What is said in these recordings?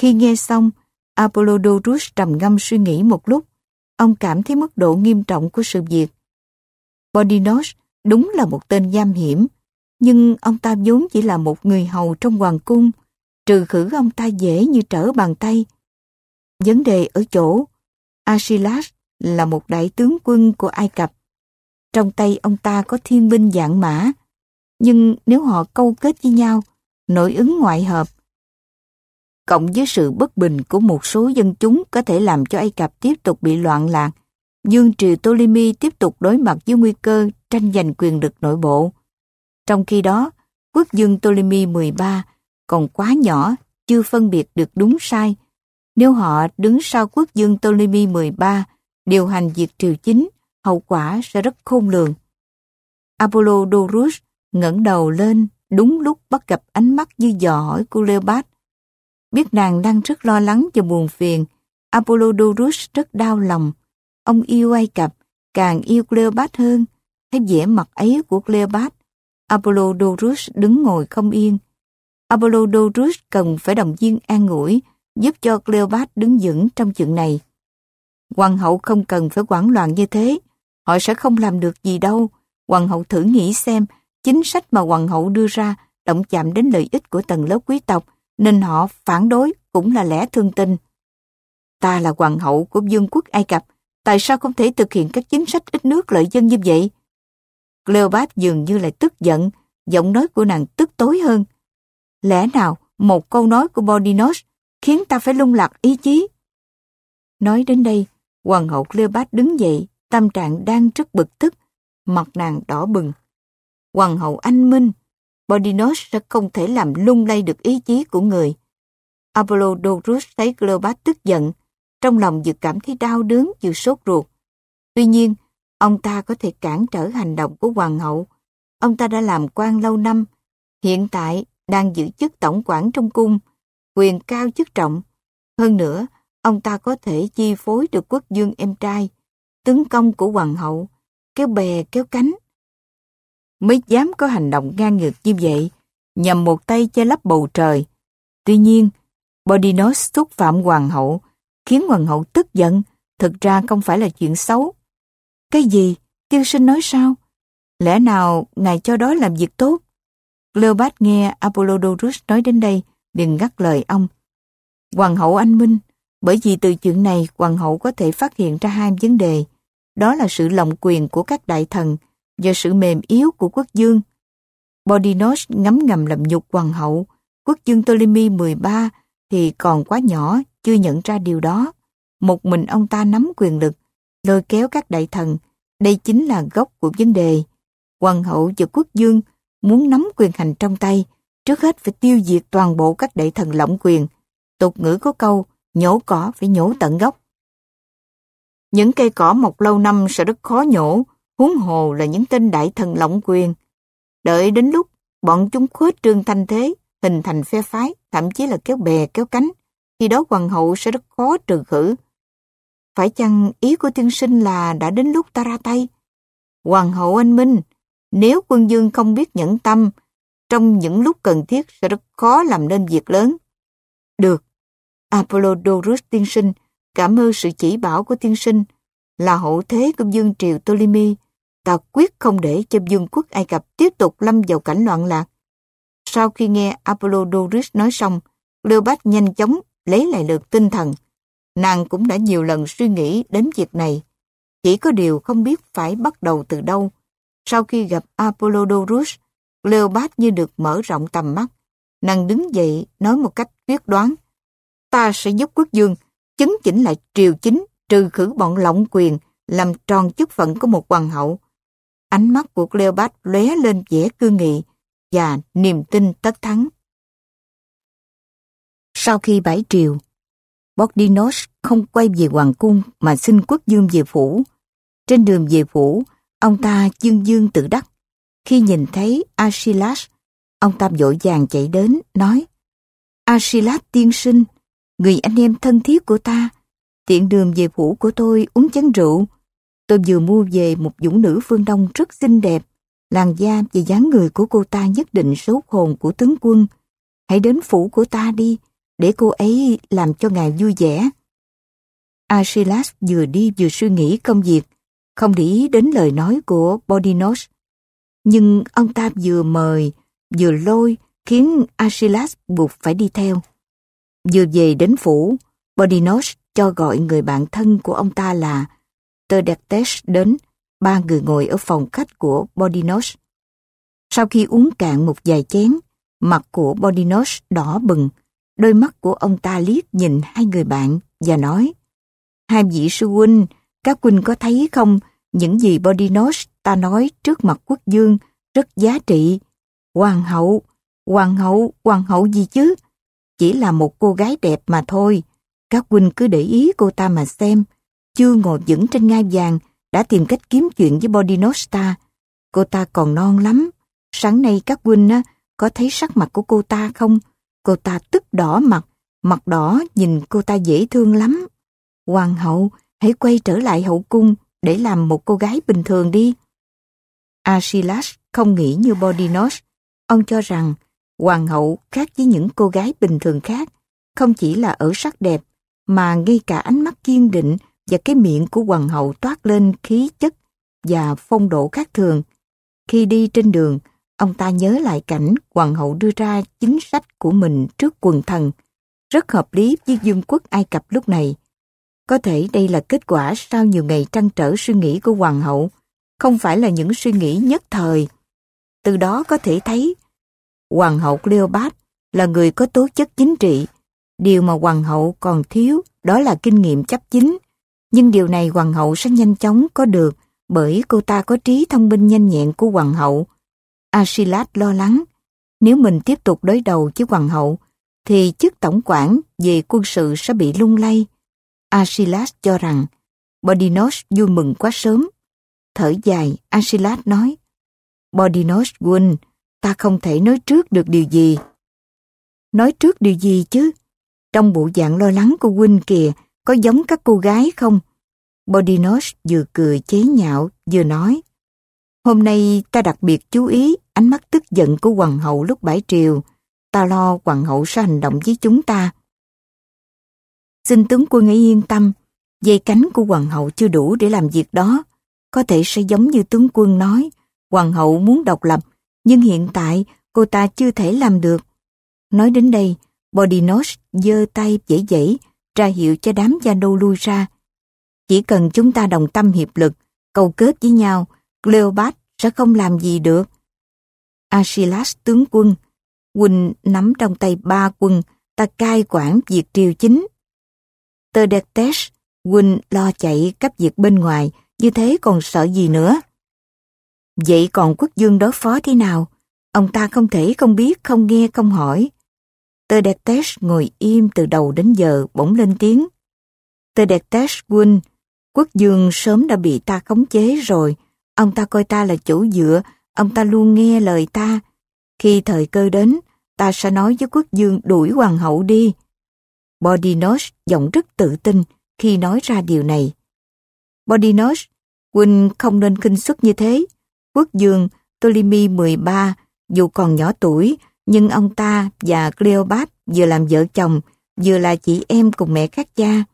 Khi nghe xong, Apollodorus trầm ngâm suy nghĩ một lúc. Ông cảm thấy mức độ nghiêm trọng của sự việc. Bodinos đúng là một tên giam hiểm, nhưng ông ta vốn chỉ là một người hầu trong hoàng cung, trừ khử ông ta dễ như trở bàn tay. Vấn đề ở chỗ, Asilas là một đại tướng quân của Ai Cập. Trong tay ông ta có thiên binh dạng mã, nhưng nếu họ câu kết với nhau, nội ứng ngoại hợp, cộng với sự bất bình của một số dân chúng có thể làm cho Ai Cập tiếp tục bị loạn lạc, Dương triều Ptolemy tiếp tục đối mặt với nguy cơ tranh giành quyền lực nội bộ. Trong khi đó, quốc dương Ptolemy 13 còn quá nhỏ, chưa phân biệt được đúng sai. Nếu họ đứng sau quốc dương Ptolemy 13 điều hành việc triều chính, hậu quả sẽ rất khôn lường. Apollodorus ngẩng đầu lên đúng lúc bắt gặp ánh mắt như dò hỏi của Cleopat. Biết nàng đang rất lo lắng và buồn phiền, Apollodorus rất đau lòng. Ông yêu Ai Cập, càng yêu Cleopat hơn. Thấy vẻ mặt ấy của Cleopat, Apollodorus đứng ngồi không yên. Apollodorus cần phải động viên an ủi, giúp cho Cleopat đứng vững trong chuyện này. Hoàng hậu không cần phải quản loạn như thế, họ sẽ không làm được gì đâu. Hoàng hậu thử nghĩ xem, chính sách mà hoàng hậu đưa ra động chạm đến lợi ích của tầng lớp quý tộc, nên họ phản đối cũng là lẽ thương tình. Ta là hoàng hậu của vương quốc Ai Cập, tại sao không thể thực hiện các chính sách ít nước lợi dân như vậy? Cleopat dường như lại tức giận, giọng nói của nàng tức tối hơn. Lẽ nào một câu nói của Bodinos khiến ta phải lung lạc ý chí? Nói đến đây, hoàng hậu Cleopat đứng dậy, tâm trạng đang rất bực tức, mặt nàng đỏ bừng. Hoàng hậu anh minh, Bodinos sẽ không thể làm lung lay được ý chí của người. Apollodorus thấy Cleopat tức giận, trong lòng vừa cảm thấy đau đớn vừa sốt ruột. Tuy nhiên, ông ta có thể cản trở hành động của hoàng hậu. Ông ta đã làm quan lâu năm, hiện tại đang giữ chức tổng quản trong cung, quyền cao chức trọng. Hơn nữa, ông ta có thể chi phối được quốc dương em trai, tướng công của hoàng hậu, kéo bè kéo cánh. Mới dám có hành động ngang ngược như vậy, nhằm một tay che lấp bầu trời. Tuy nhiên, Bodinos xúc phạm hoàng hậu, khiến hoàng hậu tức giận, thực ra không phải là chuyện xấu. Cái gì? tiêu sinh nói sao? Lẽ nào ngài cho đó làm việc tốt? Cleopat nghe Apollodorus nói đến đây, liền ngắt lời ông. Hoàng hậu anh minh, bởi vì từ chuyện này hoàng hậu có thể phát hiện ra hai vấn đề. Đó là sự lộng quyền của các đại thần do sự mềm yếu của quốc dương. Bodinos ngấm ngầm làm nhục hoàng hậu. Quốc dương Ptolemy 13 thì còn quá nhỏ, chưa nhận ra điều đó. Một mình ông ta nắm quyền lực, lôi kéo các đại thần. Đây chính là gốc của vấn đề. Hoàng hậu và quốc dương muốn nắm quyền hành trong tay, trước hết phải tiêu diệt toàn bộ các đại thần lộng quyền. Tục ngữ có câu, nhổ cỏ phải nhổ tận gốc. Những cây cỏ mọc lâu năm sẽ rất khó nhổ, huống hồ là những tên đại thần lộng quyền. Đợi đến lúc bọn chúng khuếch trương thanh thế, hình thành phe phái, thậm chí là kéo bè kéo cánh, thì đó hoàng hậu sẽ rất khó trừ khử. Phải chăng ý của tiên sinh là đã đến lúc ta ra tay? Hoàng hậu anh minh, nếu quân dương không biết nhẫn tâm, trong những lúc cần thiết sẽ rất khó làm nên việc lớn. Được, Apollodorus tiên sinh, cảm ơn sự chỉ bảo của tiên sinh, là hậu thế của dương triều Ptolemy, ta quyết không để cho vương quốc Ai Cập tiếp tục lâm vào cảnh loạn lạc. Sau khi nghe Apollodorus nói xong, Cleopat nhanh chóng lấy lại được tinh thần. Nàng cũng đã nhiều lần suy nghĩ đến việc này. Chỉ có điều không biết phải bắt đầu từ đâu. Sau khi gặp Apollodorus, Cleopat như được mở rộng tầm mắt. Nàng đứng dậy nói một cách quyết đoán. Ta sẽ giúp quốc dương chấn chỉnh lại triều chính trừ khử bọn lộng quyền làm tròn chức phận của một hoàng hậu. Ánh mắt của Cleopat lóe lên vẻ cương nghị và niềm tin tất thắng. Sau khi bãi triều, Bordinos không quay về hoàng cung mà xin quốc dương về phủ. Trên đường về phủ, ông ta dương dương tự đắc. Khi nhìn thấy Asilas, ông ta vội vàng chạy đến, nói Asilas tiên sinh, người anh em thân thiết của ta, tiện đường về phủ của tôi uống chén rượu. Tôi vừa mua về một dũng nữ phương Đông rất xinh đẹp, làn da và dáng người của cô ta nhất định số hồn của tướng quân. Hãy đến phủ của ta đi, để cô ấy làm cho ngài vui vẻ. Asilas vừa đi vừa suy nghĩ công việc, không để ý đến lời nói của Bodinos. Nhưng ông ta vừa mời, vừa lôi, khiến Asilas buộc phải đi theo. Vừa về đến phủ, Bodinos cho gọi người bạn thân của ông ta là Terdectes đến, ba người ngồi ở phòng khách của Bodinos. Sau khi uống cạn một vài chén, mặt của Bodinos đỏ bừng, đôi mắt của ông ta liếc nhìn hai người bạn và nói Hai vị sư huynh, các huynh có thấy không, những gì Bodinos ta nói trước mặt quốc dương rất giá trị. Hoàng hậu, hoàng hậu, hoàng hậu gì chứ? Chỉ là một cô gái đẹp mà thôi. Các huynh cứ để ý cô ta mà xem. Chưa ngồi vững trên ngai vàng, đã tìm cách kiếm chuyện với Bodinosta. Cô ta còn non lắm. Sáng nay các huynh á, có thấy sắc mặt của cô ta không? Cô ta tức đỏ mặt, mặt đỏ nhìn cô ta dễ thương lắm. Hoàng hậu, hãy quay trở lại hậu cung để làm một cô gái bình thường đi. Asilas không nghĩ như Bodinos. Ông cho rằng hoàng hậu khác với những cô gái bình thường khác, không chỉ là ở sắc đẹp, mà ngay cả ánh mắt kiên định và cái miệng của hoàng hậu toát lên khí chất và phong độ khác thường. Khi đi trên đường, ông ta nhớ lại cảnh hoàng hậu đưa ra chính sách của mình trước quần thần, rất hợp lý với dương quốc Ai Cập lúc này. Có thể đây là kết quả sau nhiều ngày trăn trở suy nghĩ của hoàng hậu, không phải là những suy nghĩ nhất thời. Từ đó có thể thấy, hoàng hậu Cleopat là người có tố chất chính trị. Điều mà hoàng hậu còn thiếu đó là kinh nghiệm chấp chính. Nhưng điều này hoàng hậu sẽ nhanh chóng có được bởi cô ta có trí thông minh nhanh nhẹn của hoàng hậu. Asilat lo lắng, nếu mình tiếp tục đối đầu với hoàng hậu, thì chức tổng quản về quân sự sẽ bị lung lay. Asilas cho rằng Bodinos vui mừng quá sớm. Thở dài, Asilas nói, Bodinos Quân, ta không thể nói trước được điều gì. Nói trước điều gì chứ? Trong bộ dạng lo lắng của Huynh kìa, có giống các cô gái không? Bodinos vừa cười chế nhạo, vừa nói. Hôm nay ta đặc biệt chú ý ánh mắt tức giận của hoàng hậu lúc bãi triều. Ta lo hoàng hậu sẽ hành động với chúng ta. Xin tướng quân ấy yên tâm, dây cánh của hoàng hậu chưa đủ để làm việc đó. Có thể sẽ giống như tướng quân nói, hoàng hậu muốn độc lập, nhưng hiện tại cô ta chưa thể làm được. Nói đến đây, Bodinos giơ tay dãy dãy, ra hiệu cho đám gia đô lui ra. Chỉ cần chúng ta đồng tâm hiệp lực, cầu kết với nhau, Cleopat sẽ không làm gì được. Asilas tướng quân, Quỳnh nắm trong tay ba quân, ta cai quản việc triều chính. Terdetes, Quỳnh lo chạy cấp việc bên ngoài, như thế còn sợ gì nữa. Vậy còn quốc dương đối phó thế nào? Ông ta không thể không biết, không nghe, không hỏi. Terdetes ngồi im từ đầu đến giờ bỗng lên tiếng. Terdetes quân, quốc dương sớm đã bị ta khống chế rồi. Ông ta coi ta là chủ dựa, ông ta luôn nghe lời ta. Khi thời cơ đến, ta sẽ nói với quốc dương đuổi hoàng hậu đi. Bodinos giọng rất tự tin khi nói ra điều này. Bodinos, Huynh không nên kinh xuất như thế. Quốc dương Ptolemy 13, dù còn nhỏ tuổi, nhưng ông ta và Cleopat vừa làm vợ chồng, vừa là chị em cùng mẹ khác cha.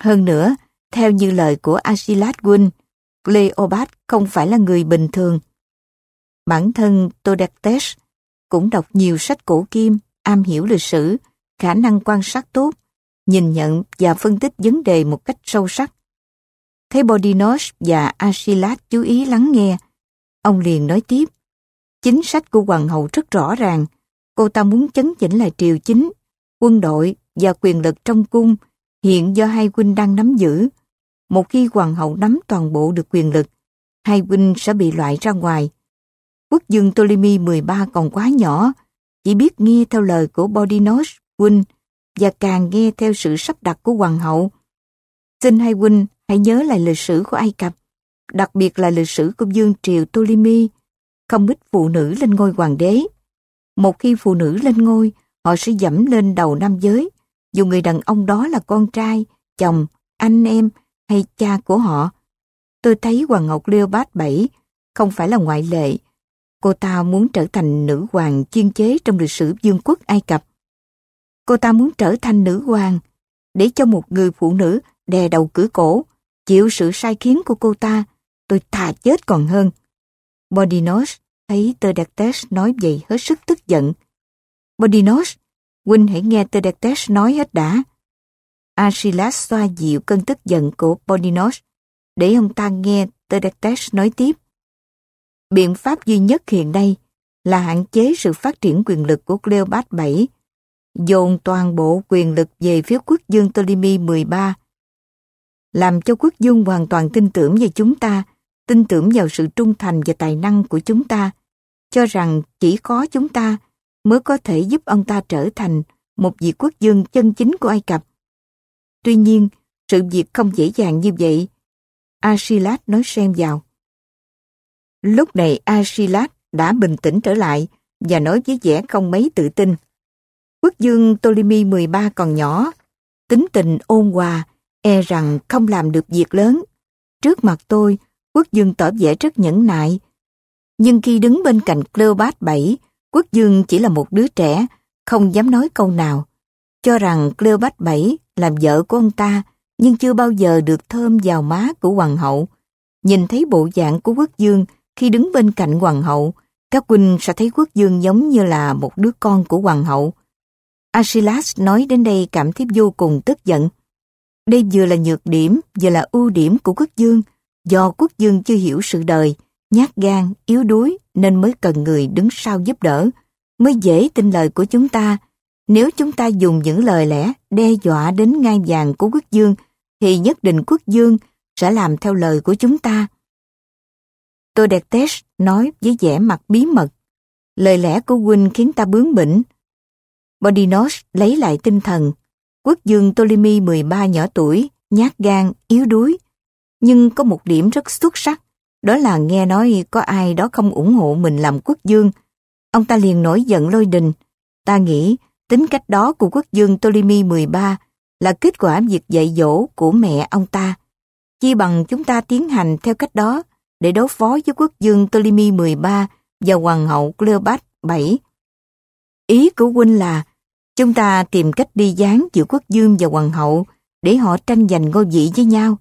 Hơn nữa, theo như lời của Asilat Huynh, Cleopat không phải là người bình thường. Bản thân Todactes cũng đọc nhiều sách cổ kim, am hiểu lịch sử, khả năng quan sát tốt, nhìn nhận và phân tích vấn đề một cách sâu sắc. Thấy Bodinos và Asilat chú ý lắng nghe, ông liền nói tiếp. Chính sách của hoàng hậu rất rõ ràng, cô ta muốn chấn chỉnh lại triều chính, quân đội và quyền lực trong cung hiện do hai huynh đang nắm giữ. Một khi hoàng hậu nắm toàn bộ được quyền lực, hai huynh sẽ bị loại ra ngoài. Quốc dương Ptolemy 13 còn quá nhỏ, chỉ biết nghe theo lời của Bodinos huynh và càng nghe theo sự sắp đặt của hoàng hậu. Xin hai huynh hãy nhớ lại lịch sử của Ai Cập, đặc biệt là lịch sử của dương triều Ptolemy, không ít phụ nữ lên ngôi hoàng đế. Một khi phụ nữ lên ngôi, họ sẽ dẫm lên đầu nam giới, dù người đàn ông đó là con trai, chồng, anh em hay cha của họ. Tôi thấy Hoàng Ngọc Cleopat bảy không phải là ngoại lệ. Cô ta muốn trở thành nữ hoàng chuyên chế trong lịch sử vương quốc Ai Cập. Cô ta muốn trở thành nữ hoàng, để cho một người phụ nữ đè đầu cưỡi cổ, chịu sự sai khiến của cô ta, tôi thà chết còn hơn. Bodinos thấy Terdactes nói vậy hết sức tức giận. Bodinos, huynh hãy nghe Terdactes nói hết đã. Achilles xoa dịu cơn tức giận của Bodinos, để ông ta nghe Terdactes nói tiếp. Biện pháp duy nhất hiện nay là hạn chế sự phát triển quyền lực của Cleopat VII, dồn toàn bộ quyền lực về phía quốc dương Ptolemy 13, làm cho quốc dương hoàn toàn tin tưởng về chúng ta, tin tưởng vào sự trung thành và tài năng của chúng ta, cho rằng chỉ có chúng ta mới có thể giúp ông ta trở thành một vị quốc dương chân chính của Ai Cập. Tuy nhiên, sự việc không dễ dàng như vậy. Asilat nói xen vào. Lúc này Asilat đã bình tĩnh trở lại và nói với vẻ không mấy tự tin. Quốc dương Ptolemy 13 còn nhỏ, tính tình ôn hòa, e rằng không làm được việc lớn. Trước mặt tôi, quốc dương tỏ vẻ rất nhẫn nại. Nhưng khi đứng bên cạnh Cleopat 7, quốc dương chỉ là một đứa trẻ, không dám nói câu nào. Cho rằng Cleopat 7 làm vợ của ông ta, nhưng chưa bao giờ được thơm vào má của hoàng hậu. Nhìn thấy bộ dạng của quốc dương khi đứng bên cạnh hoàng hậu, các huynh sẽ thấy quốc dương giống như là một đứa con của hoàng hậu. Asilas nói đến đây cảm thấy vô cùng tức giận. Đây vừa là nhược điểm, vừa là ưu điểm của quốc dương, do quốc dương chưa hiểu sự đời, nhát gan, yếu đuối nên mới cần người đứng sau giúp đỡ, mới dễ tin lời của chúng ta. Nếu chúng ta dùng những lời lẽ đe dọa đến ngai vàng của quốc dương, thì nhất định quốc dương sẽ làm theo lời của chúng ta. Tôi đẹp test nói với vẻ mặt bí mật. Lời lẽ của huynh khiến ta bướng bỉnh. Bodinos lấy lại tinh thần. Quốc dương Ptolemy 13 nhỏ tuổi, nhát gan, yếu đuối. Nhưng có một điểm rất xuất sắc, đó là nghe nói có ai đó không ủng hộ mình làm quốc dương. Ông ta liền nổi giận lôi đình. Ta nghĩ tính cách đó của quốc dương Ptolemy 13 là kết quả việc dạy dỗ của mẹ ông ta. Chi bằng chúng ta tiến hành theo cách đó để đối phó với quốc dương Ptolemy 13 và hoàng hậu Cleopatra 7. Ý của huynh là chúng ta tìm cách đi gián giữa quốc dương và hoàng hậu để họ tranh giành ngôi vị với nhau.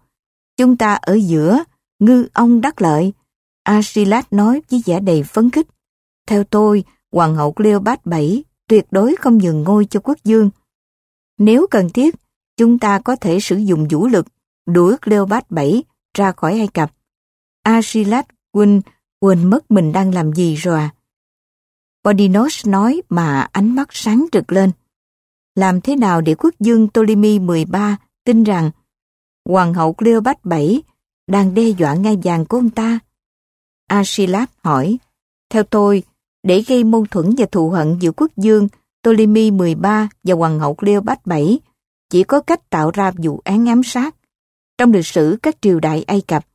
Chúng ta ở giữa, ngư ông đắc lợi. Asilat nói với vẻ đầy phấn khích. Theo tôi, hoàng hậu Cleopat 7 tuyệt đối không nhường ngôi cho quốc dương. Nếu cần thiết, chúng ta có thể sử dụng vũ lực đuổi Cleopat 7 ra khỏi Ai Cập. Asilat quên quên mất mình đang làm gì rồi à. Bodinos nói mà ánh mắt sáng rực lên. Làm thế nào để quốc dương Ptolemy 13 tin rằng Hoàng hậu Cleopat Bảy đang đe dọa ngai vàng của ông ta? Asilat hỏi, theo tôi, để gây mâu thuẫn và thù hận giữa quốc dương Ptolemy 13 và Hoàng hậu Cleopat 7, chỉ có cách tạo ra vụ án ám sát. Trong lịch sử các triều đại Ai Cập,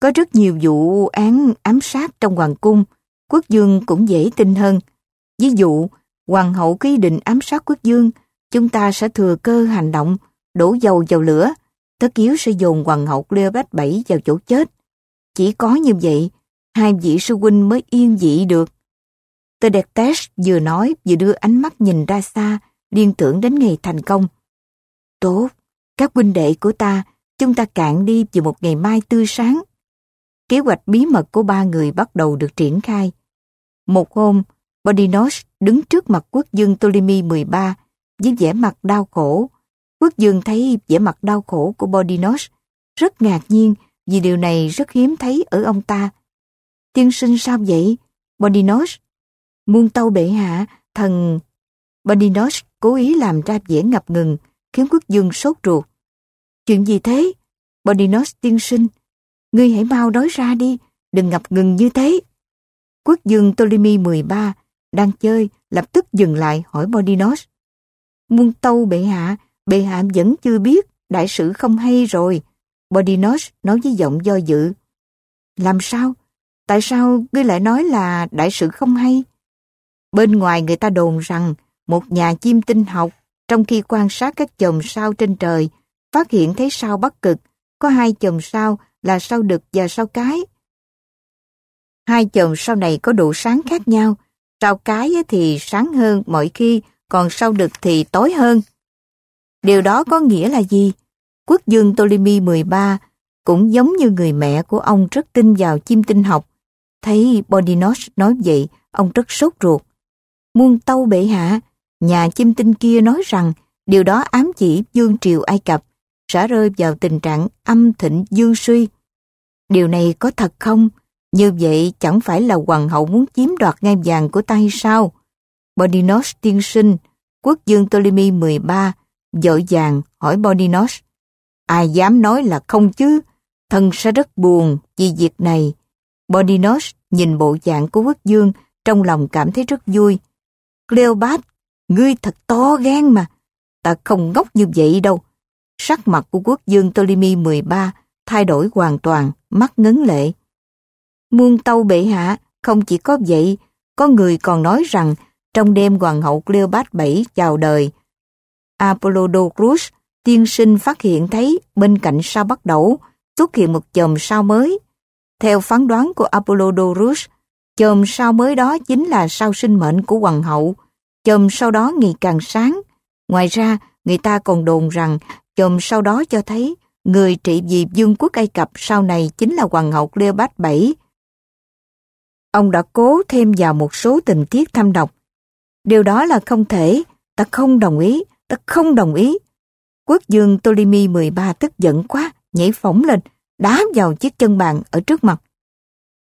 có rất nhiều vụ án ám sát trong hoàng cung, quốc dương cũng dễ tin hơn. Ví dụ, hoàng hậu ký định ám sát quốc dương, chúng ta sẽ thừa cơ hành động, đổ dầu vào lửa, tất yếu sẽ dồn hoàng hậu Cleopatra bảy vào chỗ chết. Chỉ có như vậy, hai vị sư huynh mới yên dị được. Tờ đẹp test vừa nói vừa đưa ánh mắt nhìn ra xa, liên tưởng đến ngày thành công. Tốt, các huynh đệ của ta, chúng ta cạn đi vào một ngày mai tươi sáng. Kế hoạch bí mật của ba người bắt đầu được triển khai. Một hôm, Bodinos đứng trước mặt quốc dương Ptolemy 13 với vẻ mặt đau khổ. Quốc dương thấy vẻ mặt đau khổ của Bodinos rất ngạc nhiên vì điều này rất hiếm thấy ở ông ta. Tiên sinh sao vậy? Bodinos. Muôn tâu bệ hạ, thần... Bodinos cố ý làm ra vẻ ngập ngừng, khiến quốc dương sốt ruột. Chuyện gì thế? Bodinos tiên sinh, Ngươi hãy mau nói ra đi, đừng ngập ngừng như thế. Quốc dương Ptolemy 13 đang chơi, lập tức dừng lại hỏi Bodinos. Muôn tâu bệ hạ, bệ hạ vẫn chưa biết, đại sự không hay rồi. Bodinos nói với giọng do dự. Làm sao? Tại sao ngươi lại nói là đại sự không hay? Bên ngoài người ta đồn rằng một nhà chim tinh học trong khi quan sát các chòm sao trên trời phát hiện thấy sao bắc cực có hai chòm sao là sao đực và sao cái. Hai chòm sao này có độ sáng khác nhau, sao cái thì sáng hơn mọi khi, còn sao đực thì tối hơn. Điều đó có nghĩa là gì? Quốc dương Ptolemy 13 cũng giống như người mẹ của ông rất tin vào chim tinh học. Thấy Bodinos nói vậy, ông rất sốt ruột. Muôn tâu bệ hạ, nhà chim tinh kia nói rằng điều đó ám chỉ dương triều Ai Cập sẽ rơi vào tình trạng âm thịnh dương suy. Điều này có thật không? Như vậy chẳng phải là hoàng hậu muốn chiếm đoạt ngai vàng của ta hay sao? Bodinos tiên sinh, quốc dương Ptolemy 13, dội vàng hỏi Bodinos. Ai dám nói là không chứ? Thân sẽ rất buồn vì việc này. Bodinos nhìn bộ dạng của quốc dương trong lòng cảm thấy rất vui. Cleopat, ngươi thật to gan mà. Ta không ngốc như vậy đâu. Sắc mặt của quốc dương Ptolemy 13 thay đổi hoàn toàn, mắt ngấn lệ. Muôn tâu bệ hạ, không chỉ có vậy, có người còn nói rằng trong đêm hoàng hậu Cleopat bảy chào đời, Apollodorus tiên sinh phát hiện thấy bên cạnh sao bắt đầu xuất hiện một chòm sao mới. Theo phán đoán của Apollodorus, chòm sao mới đó chính là sao sinh mệnh của hoàng hậu. Chòm sau đó ngày càng sáng. Ngoài ra, người ta còn đồn rằng chòm sau đó cho thấy người trị vì vương quốc Ai Cập sau này chính là hoàng hậu Cleopat VII. Ông đã cố thêm vào một số tình tiết thâm độc. Điều đó là không thể, ta không đồng ý, ta không đồng ý. Quốc dương Ptolemy 13 tức giận quá, nhảy phỏng lên, đá vào chiếc chân bàn ở trước mặt.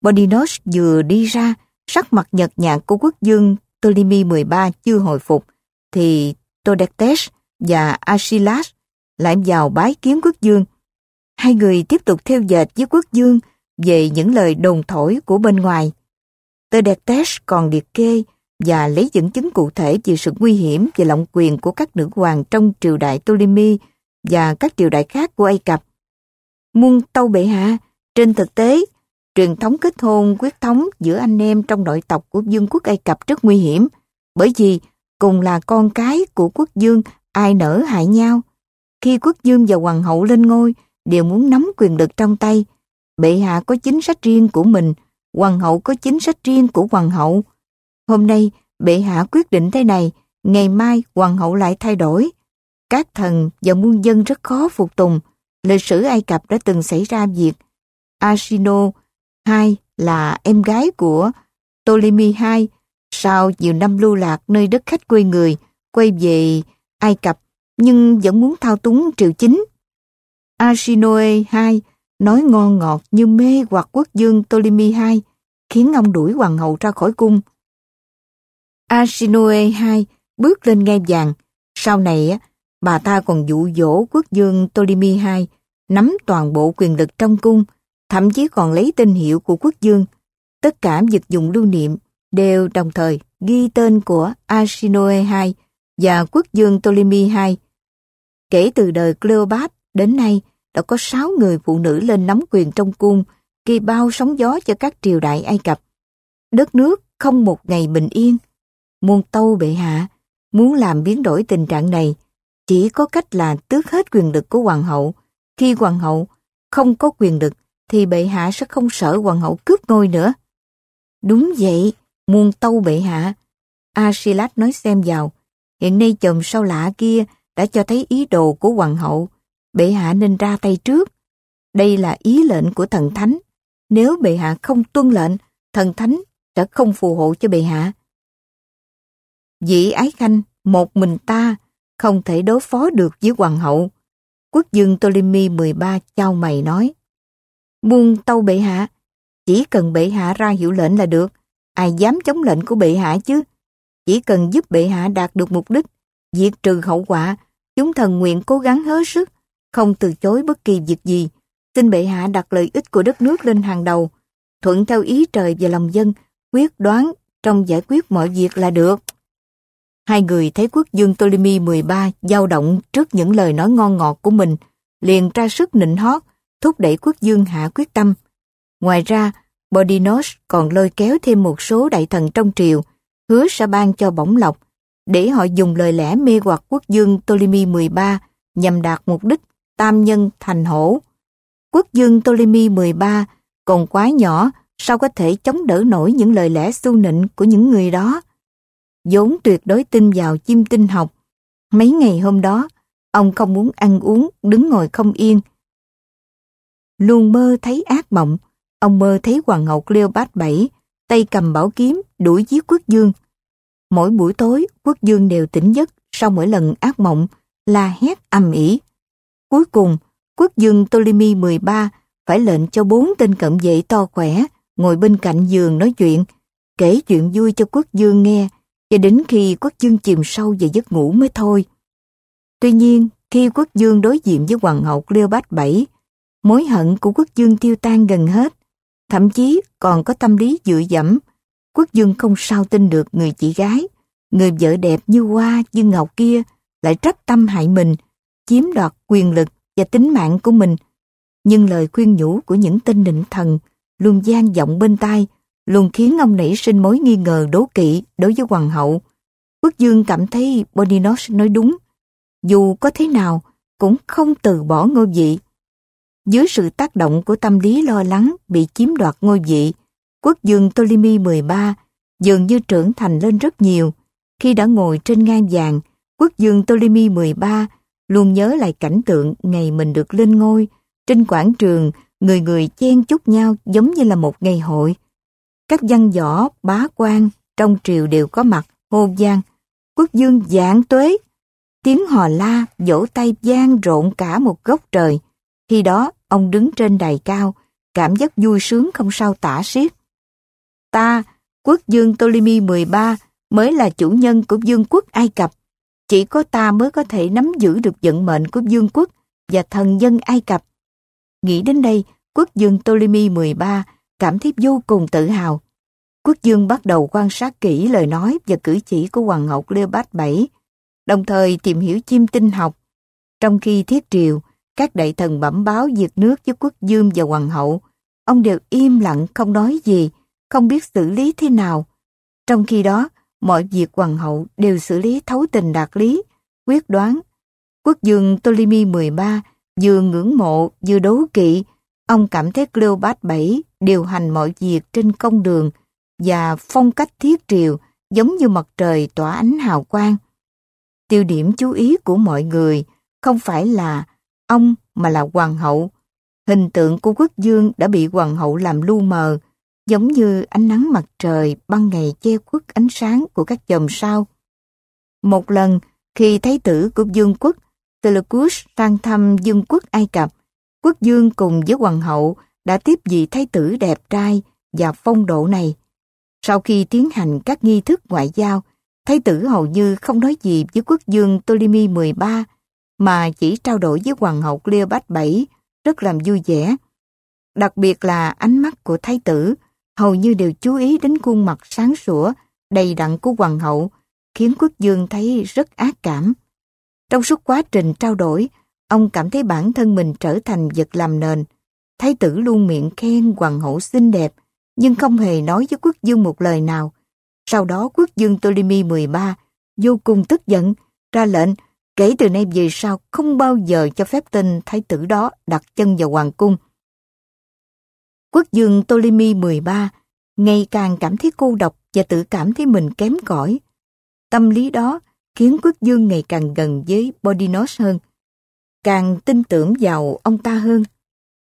Bodinos vừa đi ra, sắc mặt nhợt nhạt của quốc dương Ptolemy 13 chưa hồi phục, thì Todectes và Asilas lại vào bái kiến quốc dương. Hai người tiếp tục theo dệt với quốc dương về những lời đồn thổi của bên ngoài. Todectes còn liệt kê và lấy dẫn chứng cụ thể về sự nguy hiểm và lộng quyền của các nữ hoàng trong triều đại Ptolemy và các triều đại khác của Ai Cập. Muôn tâu bệ hạ, trên thực tế, truyền thống kết hôn quyết thống giữa anh em trong nội tộc của vương quốc Ai Cập rất nguy hiểm, bởi vì cùng là con cái của quốc dương ai nở hại nhau. Khi quốc dương và hoàng hậu lên ngôi, đều muốn nắm quyền lực trong tay. Bệ hạ có chính sách riêng của mình, hoàng hậu có chính sách riêng của hoàng hậu. Hôm nay, bệ hạ quyết định thế này, ngày mai hoàng hậu lại thay đổi. Các thần và muôn dân rất khó phục tùng. Lịch sử Ai Cập đã từng xảy ra việc Asino II là em gái của Ptolemy II sau nhiều năm lưu lạc nơi đất khách quê người, quay về Ai Cập nhưng vẫn muốn thao túng triều chính. Asinoe II nói ngon ngọt như mê hoặc quốc dương Ptolemy II, khiến ông đuổi hoàng hậu ra khỏi cung. Asinoe II bước lên ngai vàng. Sau này, bà ta còn dụ dỗ quốc dương Ptolemy II nắm toàn bộ quyền lực trong cung, thậm chí còn lấy tên hiệu của quốc dương. Tất cả vật dụng lưu niệm đều đồng thời ghi tên của Asinoe II và quốc dương Ptolemy II. Kể từ đời Cleopat đến nay, đã có sáu người phụ nữ lên nắm quyền trong cung, ghi bao sóng gió cho các triều đại Ai Cập. Đất nước không một ngày bình yên. Muôn tâu bệ hạ, muốn làm biến đổi tình trạng này, chỉ có cách là tước hết quyền lực của hoàng hậu. Khi hoàng hậu không có quyền lực, thì bệ hạ sẽ không sợ hoàng hậu cướp ngôi nữa. Đúng vậy, muôn tâu bệ hạ. Asilat nói xem vào, hiện nay chồng sao lạ kia đã cho thấy ý đồ của hoàng hậu, bệ hạ nên ra tay trước. Đây là ý lệnh của thần thánh. Nếu bệ hạ không tuân lệnh, thần thánh sẽ không phù hộ cho bệ hạ. Dĩ ái khanh, một mình ta, không thể đối phó được với hoàng hậu. Quốc dương Ptolemy 13 trao mày nói. Muôn tâu bệ hạ, chỉ cần bệ hạ ra hiệu lệnh là được, ai dám chống lệnh của bệ hạ chứ? Chỉ cần giúp bệ hạ đạt được mục đích, diệt trừ hậu quả, chúng thần nguyện cố gắng hết sức, không từ chối bất kỳ việc gì. Xin bệ hạ đặt lợi ích của đất nước lên hàng đầu, thuận theo ý trời và lòng dân, quyết đoán trong giải quyết mọi việc là được. Hai người thấy quốc dương Ptolemy 13 dao động trước những lời nói ngon ngọt của mình, liền ra sức nịnh hót, thúc đẩy quốc dương hạ quyết tâm. Ngoài ra, Bodinos còn lôi kéo thêm một số đại thần trong triều, hứa sẽ ban cho bổng lộc, để họ dùng lời lẽ mê hoặc quốc dương Ptolemy 13 nhằm đạt mục đích tam nhân thành hổ. Quốc dương Ptolemy 13 còn quá nhỏ, sao có thể chống đỡ nổi những lời lẽ su nịnh của những người đó? Vốn tuyệt đối tin vào chim tinh học. Mấy ngày hôm đó, ông không muốn ăn uống, đứng ngồi không yên. Luôn mơ thấy ác mộng, ông mơ thấy Hoàng hậu Bát bảy tay cầm bảo kiếm, đuổi giết quốc dương. Mỗi buổi tối, quốc dương đều tỉnh giấc sau mỗi lần ác mộng, la hét ầm ĩ. Cuối cùng, quốc dương Ptolemy 13 phải lệnh cho bốn tên cận vệ to khỏe ngồi bên cạnh giường nói chuyện, kể chuyện vui cho quốc dương nghe, cho đến khi quốc dương chìm sâu về giấc ngủ mới thôi. Tuy nhiên, khi quốc dương đối diện với hoàng hậu Cleopatra bảy, mối hận của quốc dương tiêu tan gần hết, thậm chí còn có tâm lý dựa dẫm. Quốc dương không sao tin được người chị gái, người vợ đẹp như hoa như ngọc kia lại trách tâm hại mình, chiếm đoạt quyền lực và tính mạng của mình. Nhưng lời khuyên nhủ của những tên định thần luôn gian vọng bên tai, luôn khiến ông nảy sinh mối nghi ngờ đố kỵ đối với hoàng hậu. Quốc dương cảm thấy Boninos nói đúng, dù có thế nào cũng không từ bỏ ngôi vị. Dưới sự tác động của tâm lý lo lắng bị chiếm đoạt ngôi vị, quốc dương Ptolemy 13 dường như trưởng thành lên rất nhiều. Khi đã ngồi trên ngang vàng, quốc dương Ptolemy 13 luôn nhớ lại cảnh tượng ngày mình được lên ngôi. Trên quảng trường, người người chen chúc nhau giống như là một ngày hội. Các văn võ, bá quan trong triều đều có mặt, hô vang. Quốc dương dạng tuế. Tiếng hò la, vỗ tay vang rộn cả một góc trời. Khi đó, ông đứng trên đài cao, cảm giác vui sướng không sao tả xiết. Ta, quốc dương Ptolemy 13, mới là chủ nhân của vương quốc Ai Cập. Chỉ có ta mới có thể nắm giữ được vận mệnh của vương quốc và thần dân Ai Cập. Nghĩ đến đây, quốc dương Ptolemy 13 cảm thấy vô cùng tự hào. Quốc dương bắt đầu quan sát kỹ lời nói và cử chỉ của Hoàng hậu Bát bảy, đồng thời tìm hiểu chim tinh học. Trong khi thiết triều, các đại thần bẩm báo diệt nước với quốc dương và hoàng hậu, ông đều im lặng không nói gì, không biết xử lý thế nào. Trong khi đó, mọi việc hoàng hậu đều xử lý thấu tình đạt lý, quyết đoán. Quốc dương Ptolemy 13 vừa ngưỡng mộ vừa đấu kỵ, ông cảm thấy Cleopatra bảy điều hành mọi việc trên công đường và phong cách thiết triều giống như mặt trời tỏa ánh hào quang. Tiêu điểm chú ý của mọi người không phải là ông mà là hoàng hậu. Hình tượng của quốc dương đã bị hoàng hậu làm lu mờ, giống như ánh nắng mặt trời ban ngày che khuất ánh sáng của các chòm sao. Một lần, khi thái tử của dương quốc Seleucus sang thăm dương quốc Ai Cập, quốc dương cùng với hoàng hậu đã tiếp vị thái tử đẹp trai và phong độ này. Sau khi tiến hành các nghi thức ngoại giao, thái tử hầu như không nói gì với quốc dương Ptolemy 13 mà chỉ trao đổi với hoàng hậu Cleopat 7 rất làm vui vẻ. Đặc biệt là ánh mắt của thái tử hầu như đều chú ý đến khuôn mặt sáng sủa, đầy đặn của hoàng hậu, khiến quốc dương thấy rất ác cảm. Trong suốt quá trình trao đổi, ông cảm thấy bản thân mình trở thành vật làm nền. Thái tử luôn miệng khen hoàng hậu xinh đẹp, nhưng không hề nói với quốc dương một lời nào. Sau đó quốc dương Ptolemy 13 vô cùng tức giận, ra lệnh kể từ nay về sau không bao giờ cho phép tên thái tử đó đặt chân vào hoàng cung. Quốc dương Ptolemy 13 ngày càng cảm thấy cô độc và tự cảm thấy mình kém cỏi. Tâm lý đó khiến quốc dương ngày càng gần với Bodinos hơn, càng tin tưởng vào ông ta hơn.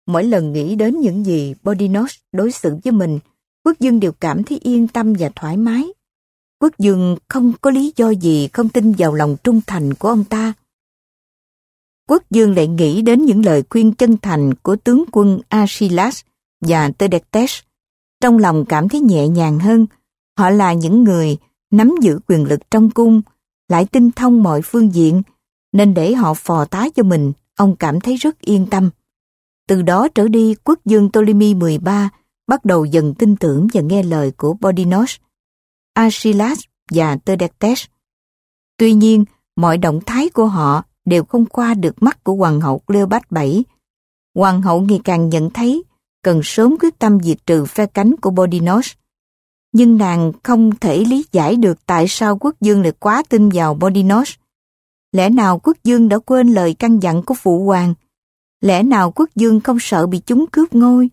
Mỗi lần nghĩ đến những gì Bodinos đối xử với mình, quốc dương đều cảm thấy yên tâm và thoải mái. Quốc dương không có lý do gì không tin vào lòng trung thành của ông ta. Quốc dương lại nghĩ đến những lời khuyên chân thành của tướng quân Asilas và Tedectes. Trong lòng cảm thấy nhẹ nhàng hơn, họ là những người nắm giữ quyền lực trong cung, lại tinh thông mọi phương diện, nên để họ phò tá cho mình, ông cảm thấy rất yên tâm. Từ đó trở đi, quốc dương Ptolemy 13 bắt đầu dần tin tưởng và nghe lời của Bodinos. Achillas và Tedectes. Tuy nhiên, mọi động thái của họ đều không qua được mắt của Hoàng hậu Cleopat 7 Hoàng hậu ngày càng nhận thấy cần sớm quyết tâm diệt trừ phe cánh của Bodinos. Nhưng nàng không thể lý giải được tại sao quốc dương lại quá tin vào Bodinos. Lẽ nào quốc dương đã quên lời căn dặn của phụ hoàng? Lẽ nào quốc dương không sợ bị chúng cướp ngôi?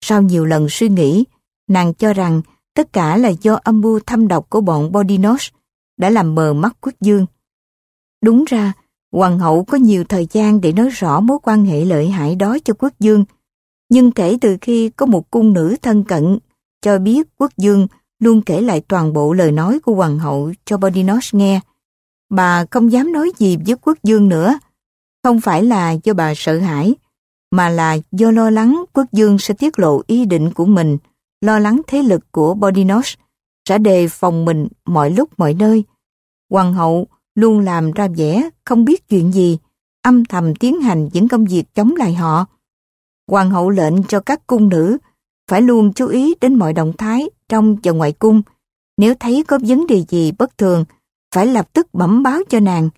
Sau nhiều lần suy nghĩ, nàng cho rằng tất cả là do âm mưu thâm độc của bọn Bodinos đã làm mờ mắt quốc dương. Đúng ra, hoàng hậu có nhiều thời gian để nói rõ mối quan hệ lợi hại đó cho quốc dương. Nhưng kể từ khi có một cung nữ thân cận cho biết quốc dương luôn kể lại toàn bộ lời nói của hoàng hậu cho Bodinos nghe, bà không dám nói gì với quốc dương nữa. Không phải là do bà sợ hãi, mà là do lo lắng quốc dương sẽ tiết lộ ý định của mình, lo lắng thế lực của Bodinos sẽ đề phòng mình mọi lúc mọi nơi. Hoàng hậu luôn làm ra vẻ không biết chuyện gì, âm thầm tiến hành những công việc chống lại họ. Hoàng hậu lệnh cho các cung nữ phải luôn chú ý đến mọi động thái trong và ngoài cung. Nếu thấy có vấn đề gì bất thường, phải lập tức bẩm báo cho nàng.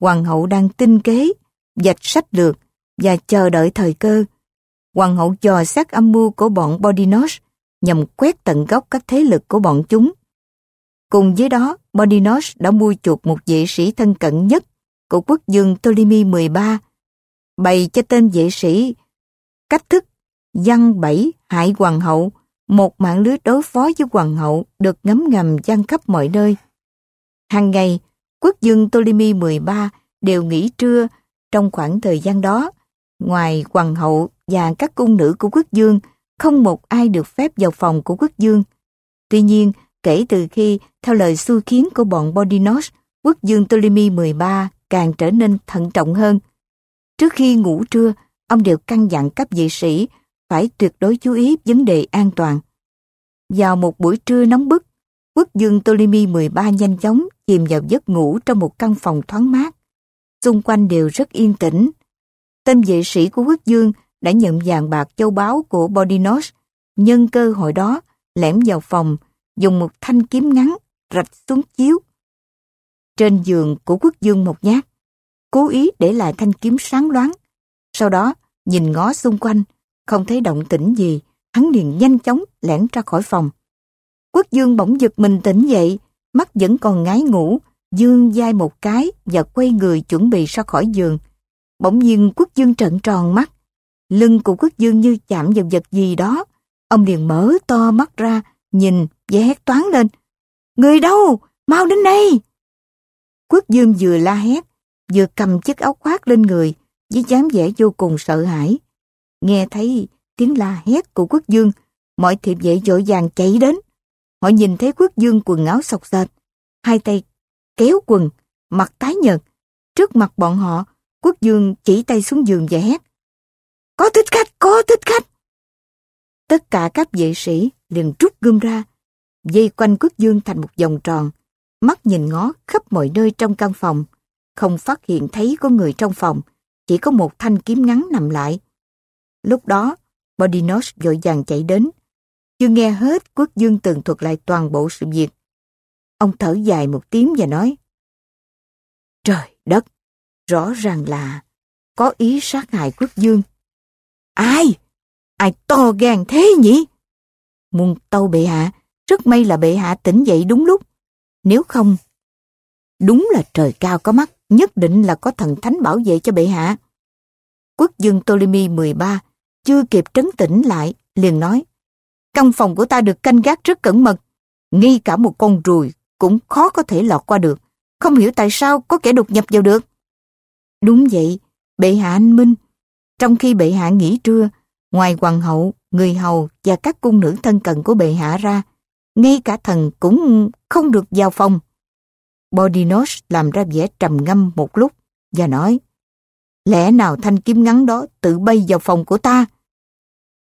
Hoàng hậu đang tinh kế, dạch sách lược và chờ đợi thời cơ. Hoàng hậu dò xét âm mưu của bọn Bodinos nhằm quét tận gốc các thế lực của bọn chúng. Cùng với đó, Bodinos đã mua chuộc một vệ sĩ thân cận nhất của quốc dương Ptolemy 13, bày cho tên vệ sĩ cách thức văn bảy hại hoàng hậu, một mạng lưới đối phó với hoàng hậu được ngấm ngầm gian khắp mọi nơi. Hàng ngày, quốc dương Ptolemy 13 đều nghỉ trưa trong khoảng thời gian đó. Ngoài hoàng hậu và các cung nữ của quốc dương, không một ai được phép vào phòng của quốc dương. Tuy nhiên, kể từ khi, theo lời xui khiến của bọn Bodinos, quốc dương Ptolemy 13 càng trở nên thận trọng hơn. Trước khi ngủ trưa, ông đều căn dặn các vệ sĩ phải tuyệt đối chú ý vấn đề an toàn. Vào một buổi trưa nóng bức, quốc dương Ptolemy 13 nhanh chóng chìm vào giấc ngủ trong một căn phòng thoáng mát. Xung quanh đều rất yên tĩnh. Tên vệ sĩ của quốc dương đã nhận vàng bạc châu báu của Bodinos, nhân cơ hội đó lẻm vào phòng, dùng một thanh kiếm ngắn rạch xuống chiếu. Trên giường của quốc dương một nhát, cố ý để lại thanh kiếm sáng loáng. Sau đó, nhìn ngó xung quanh, không thấy động tĩnh gì, hắn liền nhanh chóng lẻn ra khỏi phòng. Quốc dương bỗng giật mình tỉnh dậy, mắt vẫn còn ngái ngủ, dương dai một cái và quay người chuẩn bị ra khỏi giường. Bỗng nhiên quốc dương trợn tròn mắt, lưng của quốc dương như chạm vào vật gì đó. Ông liền mở to mắt ra, nhìn và hét toán lên. Người đâu? Mau đến đây! Quốc dương vừa la hét, vừa cầm chiếc áo khoác lên người, với dáng vẻ vô cùng sợ hãi. Nghe thấy tiếng la hét của quốc dương, mọi thiệp vệ dội vàng chạy đến. Họ nhìn thấy quốc dương quần áo sọc sệt, hai tay kéo quần, mặt tái nhợt. Trước mặt bọn họ, quốc dương chỉ tay xuống giường và hét. Có thích khách, có thích khách. Tất cả các vệ sĩ liền rút gươm ra, dây quanh quốc dương thành một vòng tròn, mắt nhìn ngó khắp mọi nơi trong căn phòng, không phát hiện thấy có người trong phòng, chỉ có một thanh kiếm ngắn nằm lại. Lúc đó, Bodinos vội vàng chạy đến. Chưa nghe hết quốc dương tường thuật lại toàn bộ sự việc. Ông thở dài một tiếng và nói Trời đất, rõ ràng là có ý sát hại quốc dương. Ai? Ai to gan thế nhỉ? Muôn tâu bệ hạ, rất may là bệ hạ tỉnh dậy đúng lúc. Nếu không, đúng là trời cao có mắt, nhất định là có thần thánh bảo vệ cho bệ hạ. Quốc dương Ptolemy 13 chưa kịp trấn tĩnh lại, liền nói Căn phòng của ta được canh gác rất cẩn mật, ngay cả một con ruồi cũng khó có thể lọt qua được. Không hiểu tại sao có kẻ đột nhập vào được. Đúng vậy, bệ hạ anh Minh. Trong khi bệ hạ nghỉ trưa, ngoài hoàng hậu, người hầu và các cung nữ thân cận của bệ hạ ra, ngay cả thần cũng không được vào phòng. Bodinos làm ra vẻ trầm ngâm một lúc và nói Lẽ nào thanh kiếm ngắn đó tự bay vào phòng của ta?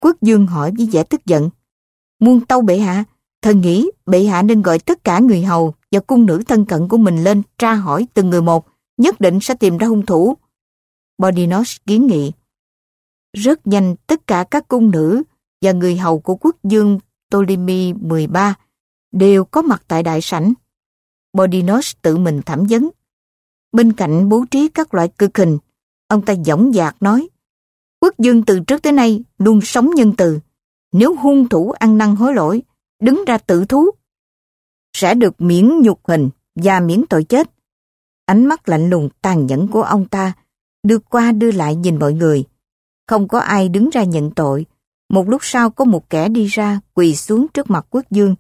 Quốc dương hỏi với vẻ tức giận. Muôn tâu bệ hạ, thần nghĩ bệ hạ nên gọi tất cả người hầu và cung nữ thân cận của mình lên tra hỏi từng người một, nhất định sẽ tìm ra hung thủ. Bodinos kiến nghị. Rất nhanh tất cả các cung nữ và người hầu của quốc dương Ptolemy 13 đều có mặt tại đại sảnh. Bodinos tự mình thẩm vấn. Bên cạnh bố trí các loại cực hình, ông ta dõng dạc nói Quốc dương từ trước tới nay luôn sống nhân từ. Nếu hung thủ ăn năn hối lỗi, đứng ra tự thú, sẽ được miễn nhục hình và miễn tội chết. Ánh mắt lạnh lùng tàn nhẫn của ông ta đưa qua đưa lại nhìn mọi người. Không có ai đứng ra nhận tội. Một lúc sau có một kẻ đi ra quỳ xuống trước mặt quốc dương.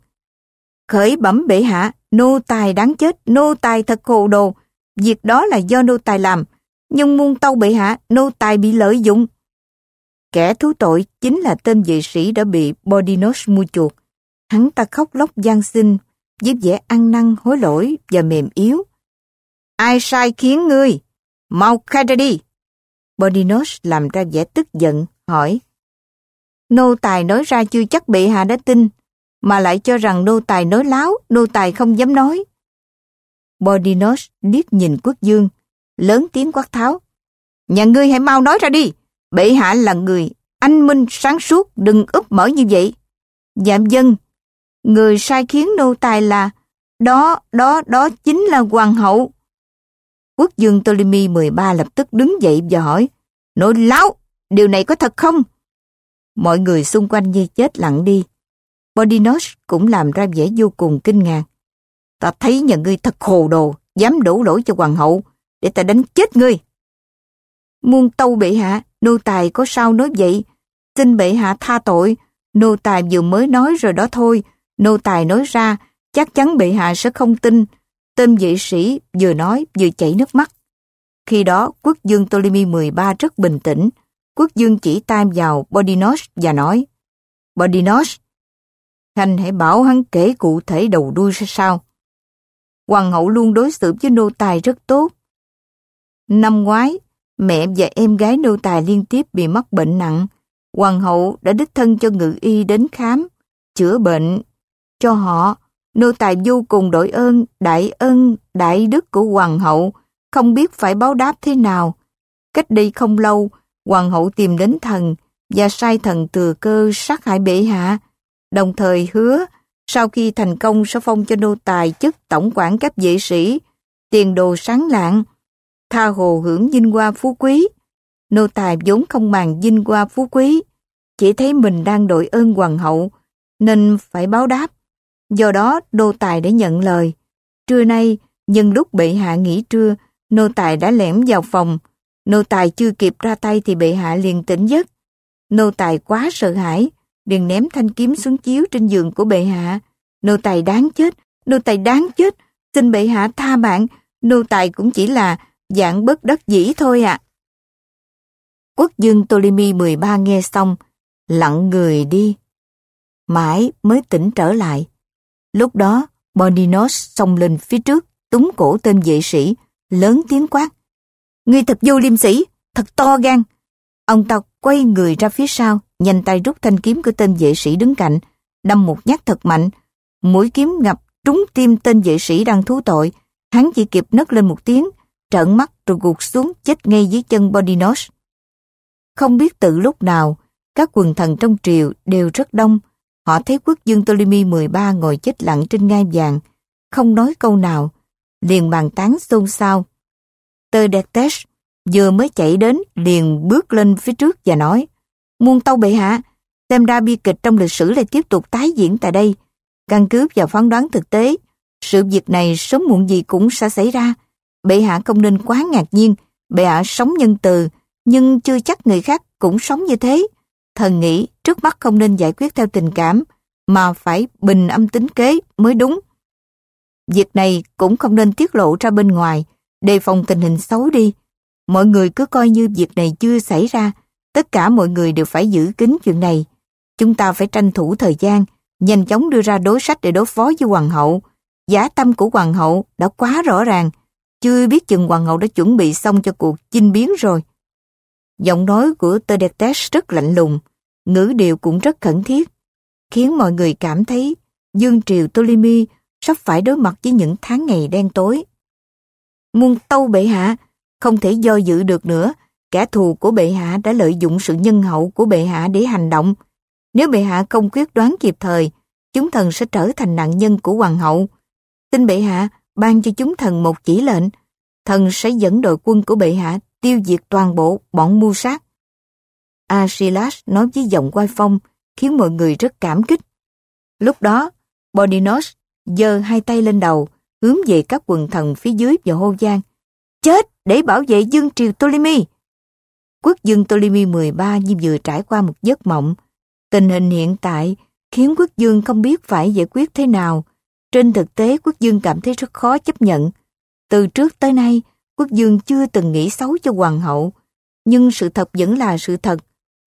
Khởi bẩm bệ hạ, nô tài đáng chết, nô tài thật hồ đồ. Việc đó là do nô tài làm, nhưng muôn tâu bệ hạ, nô tài bị lợi dụng. Kẻ thú tội chính là tên vệ sĩ đã bị Bodinos mua chuộc. Hắn ta khóc lóc gian xin, giúp vẻ ăn năn hối lỗi và mềm yếu. Ai sai khiến ngươi? Mau khai ra đi! Bodinos làm ra vẻ tức giận, hỏi. Nô tài nói ra chưa chắc bị hạ đã tin, mà lại cho rằng nô tài nói láo, nô tài không dám nói. Bodinos liếc nhìn quốc dương, lớn tiếng quát tháo. Nhà ngươi hãy mau nói ra đi, bệ hạ là người, anh minh sáng suốt, đừng úp mở như vậy. Dạ dân, người sai khiến nô tài là, đó, đó, đó chính là hoàng hậu. Quốc dương Ptolemy 13 lập tức đứng dậy và hỏi, nói láo, điều này có thật không? Mọi người xung quanh như chết lặng đi. Bodinos cũng làm ra vẻ vô cùng kinh ngạc. Ta thấy nhà ngươi thật hồ đồ, dám đổ lỗi cho hoàng hậu, để ta đánh chết ngươi. Muôn tâu bệ hạ, nô tài có sao nói vậy? Xin bệ hạ tha tội, nô tài vừa mới nói rồi đó thôi, nô tài nói ra, chắc chắn bệ hạ sẽ không tin. Tên vệ sĩ vừa nói vừa chảy nước mắt. Khi đó, quốc dương Ptolemy 13 rất bình tĩnh. Quốc dương chỉ tay vào Bodinos và nói, Bodinos, Khanh hãy bảo hắn kể cụ thể đầu đuôi ra sao. Hoàng hậu luôn đối xử với nô tài rất tốt. Năm ngoái, mẹ và em gái nô tài liên tiếp bị mắc bệnh nặng. Hoàng hậu đã đích thân cho ngự y đến khám, chữa bệnh cho họ. Nô tài vô cùng đội ơn, đại ân, đại đức của hoàng hậu, không biết phải báo đáp thế nào. Cách đây không lâu, hoàng hậu tìm đến thần và sai thần thừa cơ sát hại bệ hạ, đồng thời hứa sau khi thành công sẽ phong cho nô tài chức tổng quản cấp vệ sĩ, tiền đồ sáng lạng, tha hồ hưởng vinh hoa phú quý. Nô tài vốn không màng vinh hoa phú quý, chỉ thấy mình đang đội ơn hoàng hậu, nên phải báo đáp. Do đó, nô tài đã nhận lời. Trưa nay, nhân lúc bệ hạ nghỉ trưa, nô tài đã lẻm vào phòng. Nô tài chưa kịp ra tay thì bệ hạ liền tỉnh giấc. Nô tài quá sợ hãi, liền ném thanh kiếm xuống chiếu trên giường của bệ hạ. Nô tài đáng chết, nô tài đáng chết, xin bệ hạ tha mạng, nô tài cũng chỉ là dạng bất đắc dĩ thôi ạ. Quốc dương Ptolemy 13 nghe xong, lặng người đi. Mãi mới tỉnh trở lại. Lúc đó, Boninos xông lên phía trước, túng cổ tên vệ sĩ, lớn tiếng quát. Ngươi thật vô liêm sĩ, thật to gan. Ông ta quay người ra phía sau, nhanh tay rút thanh kiếm của tên vệ sĩ đứng cạnh, đâm một nhát thật mạnh. Mũi kiếm ngập trúng tim tên vệ sĩ đang thú tội. Hắn chỉ kịp nấc lên một tiếng, trợn mắt rồi gục xuống chết ngay dưới chân Bodinos. Không biết từ lúc nào, các quần thần trong triều đều rất đông. Họ thấy quốc dương Ptolemy 13 ngồi chết lặng trên ngai vàng, không nói câu nào, liền bàn tán xôn xao. Tơ Detes vừa mới chạy đến liền bước lên phía trước và nói Muôn tâu bệ hạ, xem ra bi kịch trong lịch sử lại tiếp tục tái diễn tại đây. Căn cứ vào phán đoán thực tế, sự việc này sớm muộn gì cũng sẽ xảy ra. Bệ hạ không nên quá ngạc nhiên, bệ hạ sống nhân từ, nhưng chưa chắc người khác cũng sống như thế. Thần nghĩ trước mắt không nên giải quyết theo tình cảm, mà phải bình âm tính kế mới đúng. Việc này cũng không nên tiết lộ ra bên ngoài, đề phòng tình hình xấu đi. Mọi người cứ coi như việc này chưa xảy ra, tất cả mọi người đều phải giữ kín chuyện này. Chúng ta phải tranh thủ thời gian, nhanh chóng đưa ra đối sách để đối phó với hoàng hậu. Giả tâm của hoàng hậu đã quá rõ ràng, chưa biết chừng hoàng hậu đã chuẩn bị xong cho cuộc chinh biến rồi. Giọng nói của Terdetes rất lạnh lùng, ngữ điệu cũng rất khẩn thiết, khiến mọi người cảm thấy Dương Triều Ptolemy sắp phải đối mặt với những tháng ngày đen tối. Muôn tâu bệ hạ, không thể do dự được nữa, kẻ thù của bệ hạ đã lợi dụng sự nhân hậu của bệ hạ để hành động. Nếu bệ hạ không quyết đoán kịp thời, chúng thần sẽ trở thành nạn nhân của hoàng hậu. Xin bệ hạ ban cho chúng thần một chỉ lệnh, thần sẽ dẫn đội quân của bệ hạ tiêu diệt toàn bộ bọn mưu sát. Asilas nói với giọng quai phong, khiến mọi người rất cảm kích. Lúc đó, Boninos giơ hai tay lên đầu, hướng về các quần thần phía dưới và hô gian. Chết để bảo vệ dương triều Ptolemy! Quốc dương Ptolemy 13 như vừa trải qua một giấc mộng. Tình hình hiện tại khiến quốc dương không biết phải giải quyết thế nào. Trên thực tế, quốc dương cảm thấy rất khó chấp nhận. Từ trước tới nay, quốc dương chưa từng nghĩ xấu cho hoàng hậu. Nhưng sự thật vẫn là sự thật.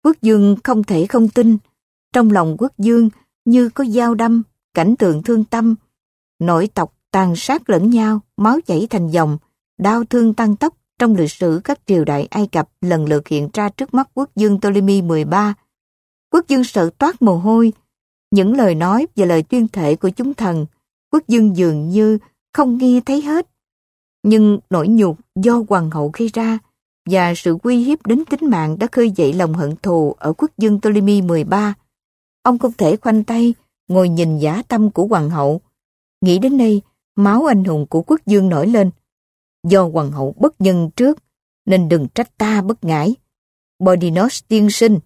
Quốc dương không thể không tin. Trong lòng quốc dương như có dao đâm, cảnh tượng thương tâm. Nội tộc tàn sát lẫn nhau, máu chảy thành dòng, đau thương tăng tốc trong lịch sử các triều đại Ai Cập lần lượt hiện ra trước mắt quốc dương Ptolemy 13. Quốc dương sợ toát mồ hôi. Những lời nói và lời tuyên thệ của chúng thần, quốc dương dường như không nghe thấy hết. Nhưng nỗi nhục do hoàng hậu gây ra và sự uy hiếp đến tính mạng đã khơi dậy lòng hận thù ở quốc dương Ptolemy 13. Ông không thể khoanh tay, ngồi nhìn giả tâm của hoàng hậu. Nghĩ đến đây, máu anh hùng của quốc dương nổi lên. Do hoàng hậu bất nhân trước, nên đừng trách ta bất ngãi. Bodinos tiên sinh,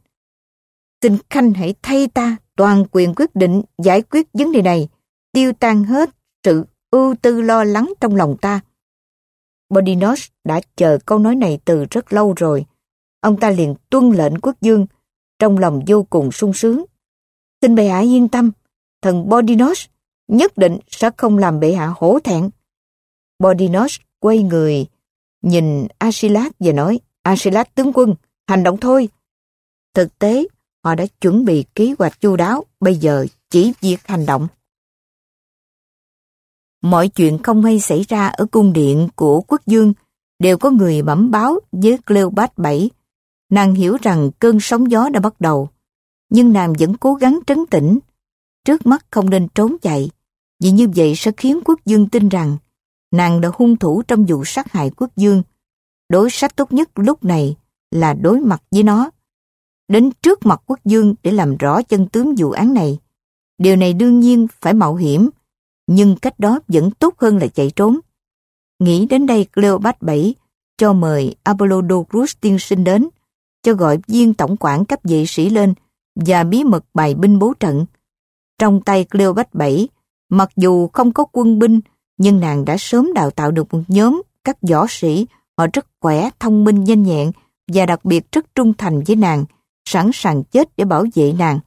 xin khanh hãy thay ta toàn quyền quyết định giải quyết vấn đề này, tiêu tan hết sự ưu tư lo lắng trong lòng ta. Bodinos đã chờ câu nói này từ rất lâu rồi. Ông ta liền tuân lệnh quốc dương, trong lòng vô cùng sung sướng. Xin bệ hạ yên tâm, thần Bodinos nhất định sẽ không làm bệ hạ hổ thẹn. Bodinos quay người, nhìn Asilat và nói, Asilat tướng quân, hành động thôi. Thực tế, họ đã chuẩn bị kế hoạch chu đáo, bây giờ chỉ việc hành động. Mọi chuyện không hay xảy ra ở cung điện của quốc dương đều có người bẩm báo với Cleopat bảy. Nàng hiểu rằng cơn sóng gió đã bắt đầu, nhưng nàng vẫn cố gắng trấn tĩnh. Trước mắt không nên trốn chạy, vì như vậy sẽ khiến quốc dương tin rằng nàng đã hung thủ trong vụ sát hại quốc dương. Đối sách tốt nhất lúc này là đối mặt với nó. Đến trước mặt quốc dương để làm rõ chân tướng vụ án này. Điều này đương nhiên phải mạo hiểm, nhưng cách đó vẫn tốt hơn là chạy trốn. Nghĩ đến đây Cleopat bảy cho mời Apollodorus tiên sinh đến, cho gọi viên tổng quản cấp vệ sĩ lên và bí mật bài binh bố trận. Trong tay Cleopat bảy mặc dù không có quân binh, nhưng nàng đã sớm đào tạo được một nhóm các võ sĩ, họ rất khỏe, thông minh, nhanh nhẹn và đặc biệt rất trung thành với nàng, sẵn sàng chết để bảo vệ nàng.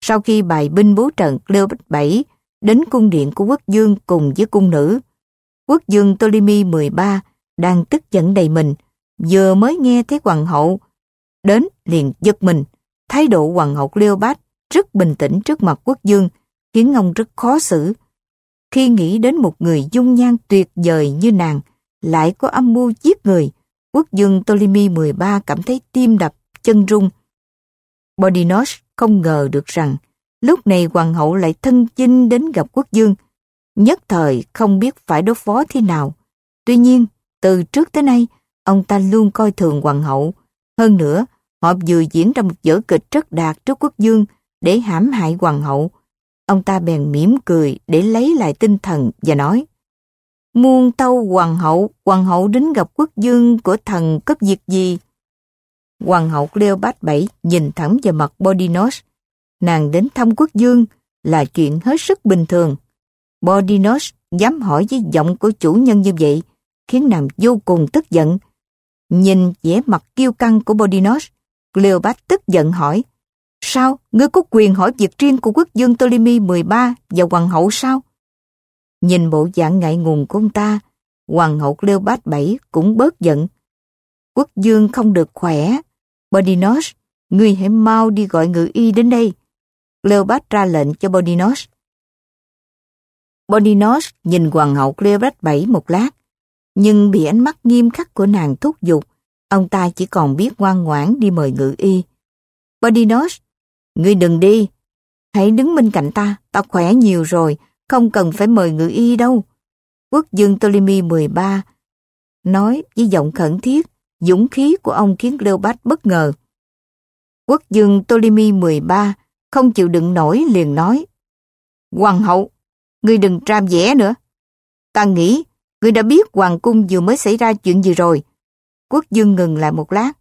Sau khi bài binh bố trận Cleopat bảy đến cung điện của quốc dương cùng với cung nữ. Quốc dương Ptolemy 13 đang tức giận đầy mình, vừa mới nghe thấy hoàng hậu, đến liền giật mình. Thái độ hoàng hậu Cleopat rất bình tĩnh trước mặt quốc dương, khiến ông rất khó xử. Khi nghĩ đến một người dung nhan tuyệt vời như nàng, lại có âm mưu giết người, quốc dương Ptolemy 13 cảm thấy tim đập, chân rung. Bodinos không ngờ được rằng Lúc này hoàng hậu lại thân chinh đến gặp quốc dương, nhất thời không biết phải đối phó thế nào. Tuy nhiên, từ trước tới nay, ông ta luôn coi thường hoàng hậu. Hơn nữa, họ vừa diễn ra một vở kịch rất đạt trước quốc dương để hãm hại hoàng hậu. Ông ta bèn mỉm cười để lấy lại tinh thần và nói Muôn tâu hoàng hậu, hoàng hậu đến gặp quốc dương của thần cấp việc gì? Hoàng hậu Cleopat bảy nhìn thẳng vào mặt Bodinos nàng đến thăm quốc dương là chuyện hết sức bình thường. Bodinos dám hỏi với giọng của chủ nhân như vậy, khiến nàng vô cùng tức giận. Nhìn vẻ mặt kiêu căng của Bodinos, Cleopat tức giận hỏi, Sao, ngươi có quyền hỏi việc riêng của quốc dương Ptolemy 13 và hoàng hậu sao? Nhìn bộ dạng ngại ngùng của ông ta, hoàng hậu Cleopat 7 cũng bớt giận. Quốc dương không được khỏe. Bodinos, ngươi hãy mau đi gọi ngự y đến đây. Cleopat ra lệnh cho Bodinos. Bodinos nhìn hoàng hậu Cleopat bảy một lát, nhưng bị ánh mắt nghiêm khắc của nàng thúc giục, ông ta chỉ còn biết ngoan ngoãn đi mời ngự y. Bodinos, ngươi đừng đi, hãy đứng bên cạnh ta, ta khỏe nhiều rồi, không cần phải mời ngự y đâu. Quốc dương Ptolemy 13 nói với giọng khẩn thiết, dũng khí của ông khiến Cleopat bất ngờ. Quốc dương Ptolemy 13 không chịu đựng nổi liền nói. Hoàng hậu, ngươi đừng tram vẽ nữa. Ta nghĩ, ngươi đã biết hoàng cung vừa mới xảy ra chuyện gì rồi. Quốc dương ngừng lại một lát,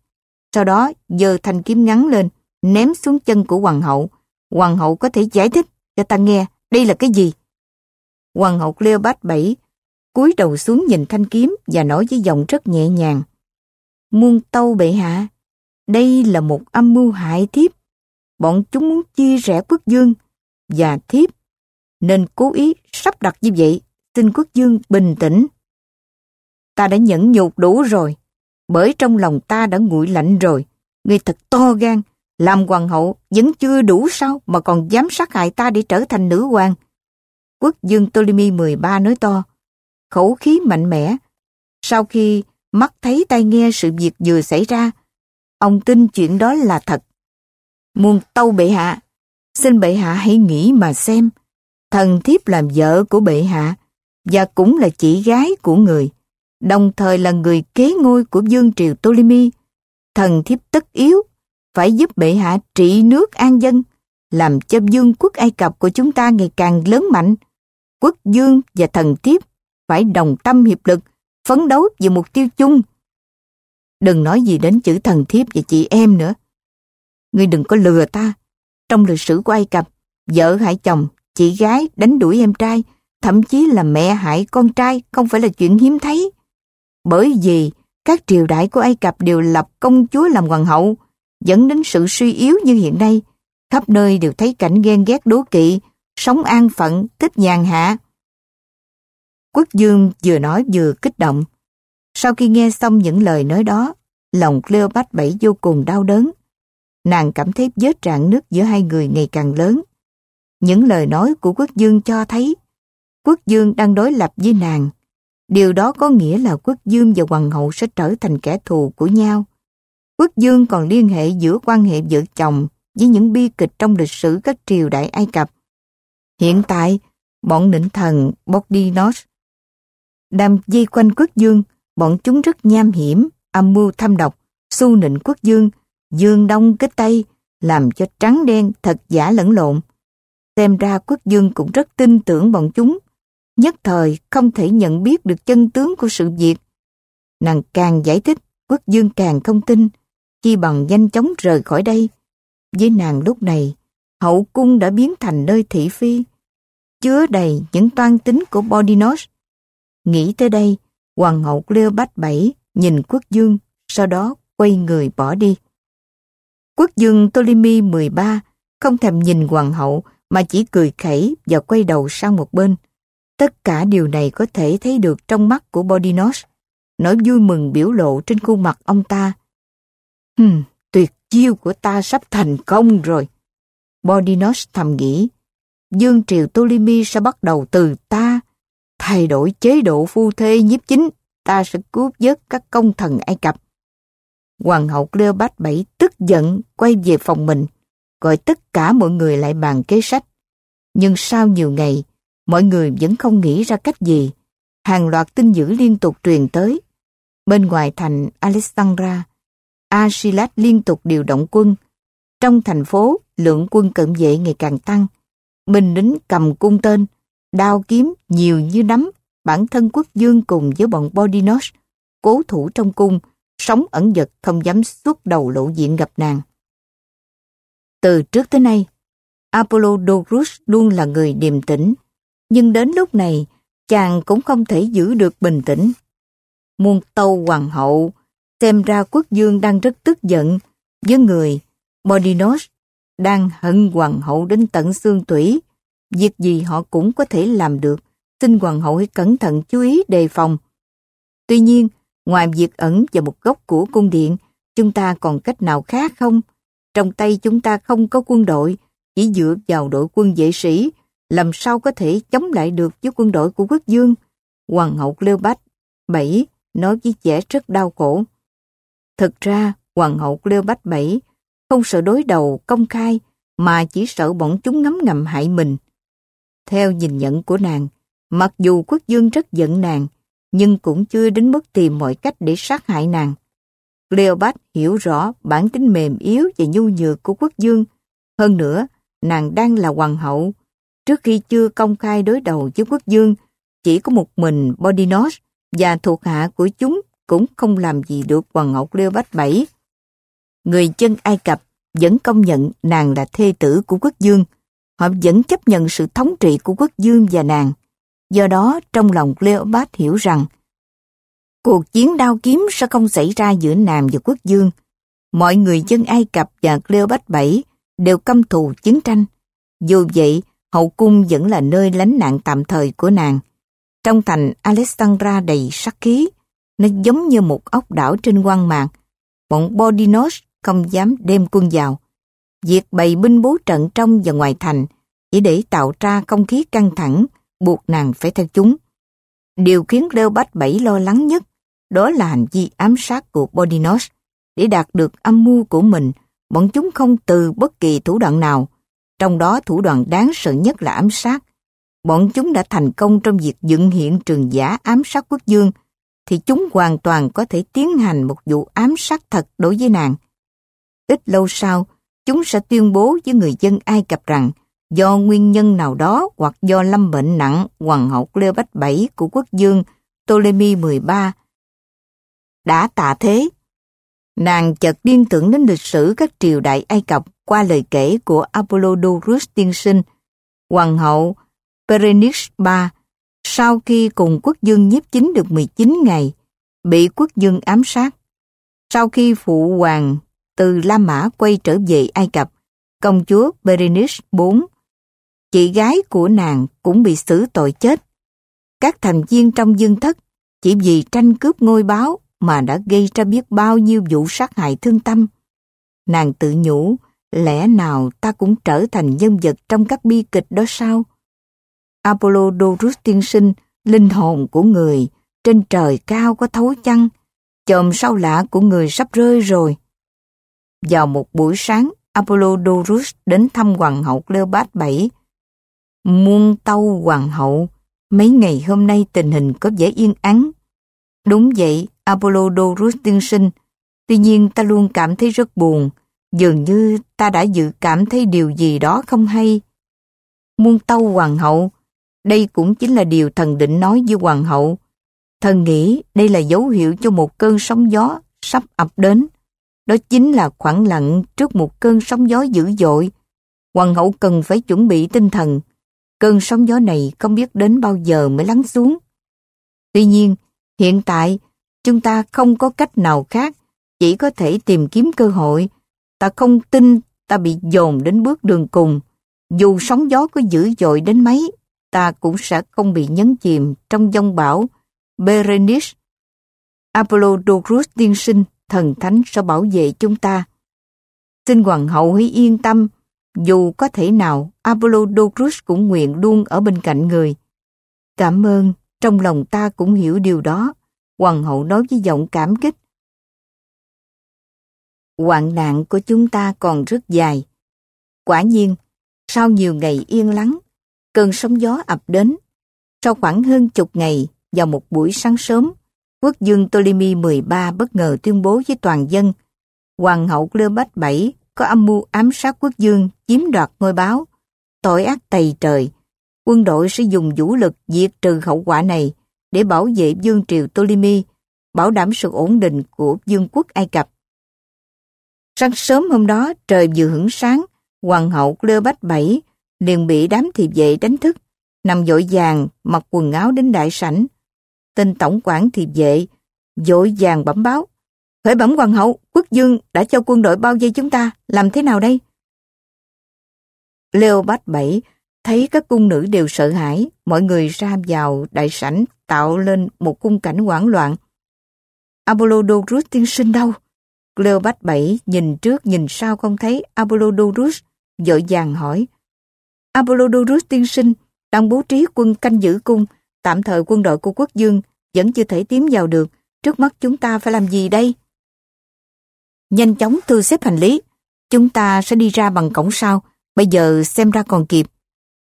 sau đó giơ thanh kiếm ngắn lên, ném xuống chân của hoàng hậu. Hoàng hậu có thể giải thích cho ta nghe đây là cái gì. Hoàng hậu Cleopat bảy cúi đầu xuống nhìn thanh kiếm và nói với giọng rất nhẹ nhàng. Muôn tâu bệ hạ, đây là một âm mưu hại thiếp bọn chúng muốn chia rẽ quốc dương và thiếp nên cố ý sắp đặt như vậy. Xin quốc dương bình tĩnh. Ta đã nhẫn nhục đủ rồi, bởi trong lòng ta đã nguội lạnh rồi. Ngươi thật to gan, làm hoàng hậu vẫn chưa đủ sao mà còn dám sát hại ta để trở thành nữ hoàng. Quốc dương Ptolemy 13 nói to, khẩu khí mạnh mẽ. Sau khi mắt thấy tai nghe sự việc vừa xảy ra, ông tin chuyện đó là thật. Muôn tâu bệ hạ, xin bệ hạ hãy nghĩ mà xem. Thần thiếp làm vợ của bệ hạ và cũng là chị gái của người, đồng thời là người kế ngôi của vương triều Ptolemy. Thần thiếp tất yếu phải giúp bệ hạ trị nước an dân, làm cho vương quốc Ai Cập của chúng ta ngày càng lớn mạnh. Quốc dương và thần thiếp phải đồng tâm hiệp lực, phấn đấu vì mục tiêu chung. Đừng nói gì đến chữ thần thiếp và chị em nữa. Ngươi đừng có lừa ta. Trong lịch sử của Ai Cập, vợ hại chồng, chị gái đánh đuổi em trai, thậm chí là mẹ hại con trai không phải là chuyện hiếm thấy. Bởi vì các triều đại của Ai Cập đều lập công chúa làm hoàng hậu, dẫn đến sự suy yếu như hiện nay. Khắp nơi đều thấy cảnh ghen ghét đố kỵ, sống an phận, thích nhàn hạ. Quốc dương vừa nói vừa kích động. Sau khi nghe xong những lời nói đó, lòng Cleopat bảy vô cùng đau đớn. Nàng cảm thấy vết rạn nước giữa hai người ngày càng lớn. Những lời nói của quốc dương cho thấy quốc dương đang đối lập với nàng. Điều đó có nghĩa là quốc dương và hoàng hậu sẽ trở thành kẻ thù của nhau. Quốc dương còn liên hệ giữa quan hệ vợ chồng với những bi kịch trong lịch sử các triều đại Ai Cập. Hiện tại, bọn nịnh thần Bodinos đam dây quanh quốc dương, bọn chúng rất nham hiểm, âm mưu thâm độc, su nịnh quốc dương, dương đông kích tây, làm cho trắng đen thật giả lẫn lộn. Xem ra quốc dương cũng rất tin tưởng bọn chúng, nhất thời không thể nhận biết được chân tướng của sự việc. Nàng càng giải thích, quốc dương càng không tin, chi bằng nhanh chóng rời khỏi đây. Với nàng lúc này, hậu cung đã biến thành nơi thị phi, chứa đầy những toan tính của Bodinos. Nghĩ tới đây, hoàng hậu Cleopatra bảy nhìn quốc dương, sau đó quay người bỏ đi. Quốc dương Ptolemy 13 không thèm nhìn hoàng hậu mà chỉ cười khẩy và quay đầu sang một bên. Tất cả điều này có thể thấy được trong mắt của Bodinos. Nỗi vui mừng biểu lộ trên khuôn mặt ông ta. Hừm, tuyệt chiêu của ta sắp thành công rồi. Bodinos thầm nghĩ, Dương triều Ptolemy sẽ bắt đầu từ ta, thay đổi chế độ phu thê nhiếp chính, ta sẽ cướp vớt các công thần Ai Cập. Hoàng hậu Cleopat bảy tức giận quay về phòng mình, gọi tất cả mọi người lại bàn kế sách. Nhưng sau nhiều ngày, mọi người vẫn không nghĩ ra cách gì. Hàng loạt tin dữ liên tục truyền tới. Bên ngoài thành Alexandra, Asilat liên tục điều động quân. Trong thành phố, lượng quân cận vệ ngày càng tăng. Binh lính cầm cung tên, đao kiếm nhiều như nắm. Bản thân quốc dương cùng với bọn Bodinos, cố thủ trong cung, sống ẩn giật không dám xuất đầu lộ diện gặp nàng. Từ trước tới nay, Apollodorus luôn là người điềm tĩnh, nhưng đến lúc này, chàng cũng không thể giữ được bình tĩnh. Muôn tâu hoàng hậu, xem ra quốc dương đang rất tức giận với người Modinos đang hận hoàng hậu đến tận xương tủy. Việc gì họ cũng có thể làm được, xin hoàng hậu hãy cẩn thận chú ý đề phòng. Tuy nhiên, ngoài việc ẩn vào một góc của cung điện, chúng ta còn cách nào khác không? Trong tay chúng ta không có quân đội, chỉ dựa vào đội quân vệ sĩ, làm sao có thể chống lại được với quân đội của quốc dương? Hoàng hậu Cleopat bảy nói với trẻ rất đau khổ. Thực ra, Hoàng hậu Cleopat bảy không sợ đối đầu công khai mà chỉ sợ bọn chúng ngấm ngầm hại mình. Theo nhìn nhận của nàng, mặc dù quốc dương rất giận nàng, nhưng cũng chưa đến mức tìm mọi cách để sát hại nàng. Cleopat hiểu rõ bản tính mềm yếu và nhu nhược của quốc dương. Hơn nữa, nàng đang là hoàng hậu. Trước khi chưa công khai đối đầu với quốc dương, chỉ có một mình Bodinos và thuộc hạ của chúng cũng không làm gì được hoàng hậu Cleopat bảy. Người dân Ai Cập vẫn công nhận nàng là thê tử của quốc dương. Họ vẫn chấp nhận sự thống trị của quốc dương và nàng. Do đó, trong lòng Cleopat hiểu rằng cuộc chiến đao kiếm sẽ không xảy ra giữa Nam và quốc dương. Mọi người dân Ai Cập và Cleopat bảy đều căm thù chiến tranh. Dù vậy, hậu cung vẫn là nơi lánh nạn tạm thời của nàng. Trong thành Alexandra đầy sắc khí, nó giống như một ốc đảo trên quang mạc. Bọn Bodinos không dám đem quân vào. Việc bày binh bố trận trong và ngoài thành chỉ để tạo ra không khí căng thẳng, buộc nàng phải theo chúng. Điều khiến Leo Bách bảy lo lắng nhất đó là hành vi ám sát của Bodinos. Để đạt được âm mưu của mình, bọn chúng không từ bất kỳ thủ đoạn nào. Trong đó thủ đoạn đáng sợ nhất là ám sát. Bọn chúng đã thành công trong việc dựng hiện trường giả ám sát quốc dương, thì chúng hoàn toàn có thể tiến hành một vụ ám sát thật đối với nàng. Ít lâu sau, chúng sẽ tuyên bố với người dân Ai Cập rằng do nguyên nhân nào đó hoặc do lâm bệnh nặng hoàng hậu Cleopat bảy của quốc dương Ptolemy 13 đã tạ thế. Nàng chợt liên tưởng đến lịch sử các triều đại Ai Cập qua lời kể của Apollodorus tiên sinh, hoàng hậu Berenice III sau khi cùng quốc dương nhiếp chính được 19 ngày, bị quốc dương ám sát. Sau khi phụ hoàng từ La Mã quay trở về Ai Cập, công chúa Berenice IV, chị gái của nàng cũng bị xử tội chết. Các thành viên trong dương thất chỉ vì tranh cướp ngôi báo mà đã gây ra biết bao nhiêu vụ sát hại thương tâm. Nàng tự nhủ, lẽ nào ta cũng trở thành nhân vật trong các bi kịch đó sao? Apollodorus tiên sinh, linh hồn của người, trên trời cao có thấu chăng, chòm sao lạ của người sắp rơi rồi. Vào một buổi sáng, Apollodorus đến thăm hoàng hậu Cleopat bảy. Muôn tâu hoàng hậu, mấy ngày hôm nay tình hình có vẻ yên ắng. Đúng vậy, Apollodorus tiên sinh, tuy nhiên ta luôn cảm thấy rất buồn, dường như ta đã dự cảm thấy điều gì đó không hay. Muôn tâu hoàng hậu, đây cũng chính là điều thần định nói với hoàng hậu. Thần nghĩ đây là dấu hiệu cho một cơn sóng gió sắp ập đến. Đó chính là khoảng lặng trước một cơn sóng gió dữ dội. Hoàng hậu cần phải chuẩn bị tinh thần. Cơn sóng gió này không biết đến bao giờ mới lắng xuống. Tuy nhiên, hiện tại chúng ta không có cách nào khác, chỉ có thể tìm kiếm cơ hội. Ta không tin ta bị dồn đến bước đường cùng. Dù sóng gió có dữ dội đến mấy, ta cũng sẽ không bị nhấn chìm trong dông bão Berenice. Apollodorus tiên sinh, thần thánh sẽ bảo vệ chúng ta. Xin hoàng hậu hãy yên tâm, dù có thể nào Apollodorus cũng nguyện luôn ở bên cạnh người. Cảm ơn, trong lòng ta cũng hiểu điều đó. Hoàng hậu nói với giọng cảm kích. Hoạn nạn của chúng ta còn rất dài. Quả nhiên, sau nhiều ngày yên lắng, cơn sóng gió ập đến. Sau khoảng hơn chục ngày, vào một buổi sáng sớm, quốc dương Ptolemy 13 bất ngờ tuyên bố với toàn dân Hoàng hậu Cleopatra VII có âm mưu ám sát quốc dương chiếm đoạt ngôi báo. Tội ác tày trời, quân đội sẽ dùng vũ lực diệt trừ hậu quả này để bảo vệ dương triều Ptolemy, bảo đảm sự ổn định của vương quốc Ai Cập. Sáng sớm hôm đó, trời vừa hưởng sáng, hoàng hậu Cleopat VII liền bị đám thị vệ đánh thức, nằm dội vàng, mặc quần áo đến đại sảnh. Tên tổng quản thị vệ, dội vàng bẩm báo. Khởi bẩm hoàng hậu, quốc dương đã cho quân đội bao vây chúng ta, làm thế nào đây? Leo Bách bảy thấy các cung nữ đều sợ hãi, mọi người ra vào đại sảnh tạo lên một khung cảnh hoảng loạn. Apollodorus tiên sinh đâu? Leo Bách bảy nhìn trước nhìn sau không thấy Apollodorus, dội vàng hỏi. Apollodorus tiên sinh đang bố trí quân canh giữ cung, tạm thời quân đội của quốc dương vẫn chưa thể tiến vào được. Trước mắt chúng ta phải làm gì đây? Nhanh chóng thư xếp hành lý. Chúng ta sẽ đi ra bằng cổng sau. Bây giờ xem ra còn kịp.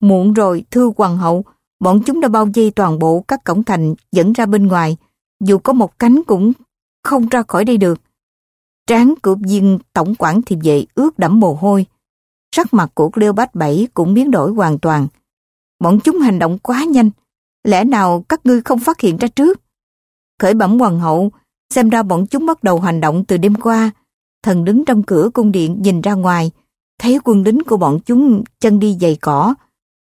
Muộn rồi, thưa hoàng hậu, bọn chúng đã bao vây toàn bộ các cổng thành dẫn ra bên ngoài. Dù có một cánh cũng không ra khỏi đây được. Tráng cựu viên tổng quản thì vệ ướt đẫm mồ hôi. Sắc mặt của Cleopat bảy cũng biến đổi hoàn toàn. Bọn chúng hành động quá nhanh. Lẽ nào các ngươi không phát hiện ra trước? Khởi bẩm hoàng hậu, xem ra bọn chúng bắt đầu hành động từ đêm qua. Thần đứng trong cửa cung điện nhìn ra ngoài, thấy quân lính của bọn chúng chân đi giày cỏ,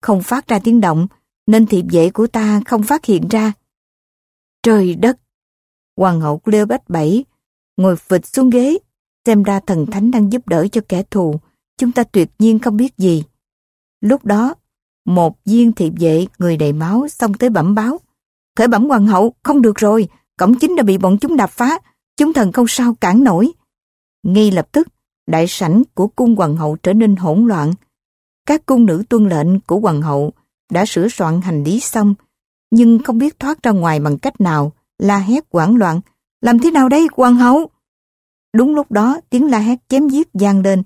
không phát ra tiếng động, nên thiệp vệ của ta không phát hiện ra. Trời đất! Hoàng hậu Cleopat bảy ngồi phịch xuống ghế, xem ra thần thánh đang giúp đỡ cho kẻ thù, chúng ta tuyệt nhiên không biết gì. Lúc đó, Một viên thiệp vệ người đầy máu xông tới bẩm báo. Khởi bẩm hoàng hậu, không được rồi, cổng chính đã bị bọn chúng đập phá, chúng thần không sao cản nổi. Ngay lập tức, đại sảnh của cung hoàng hậu trở nên hỗn loạn. Các cung nữ tuân lệnh của hoàng hậu đã sửa soạn hành lý xong, nhưng không biết thoát ra ngoài bằng cách nào, la hét quảng loạn. Làm thế nào đây, hoàng hậu? Đúng lúc đó, tiếng la hét chém giết gian lên,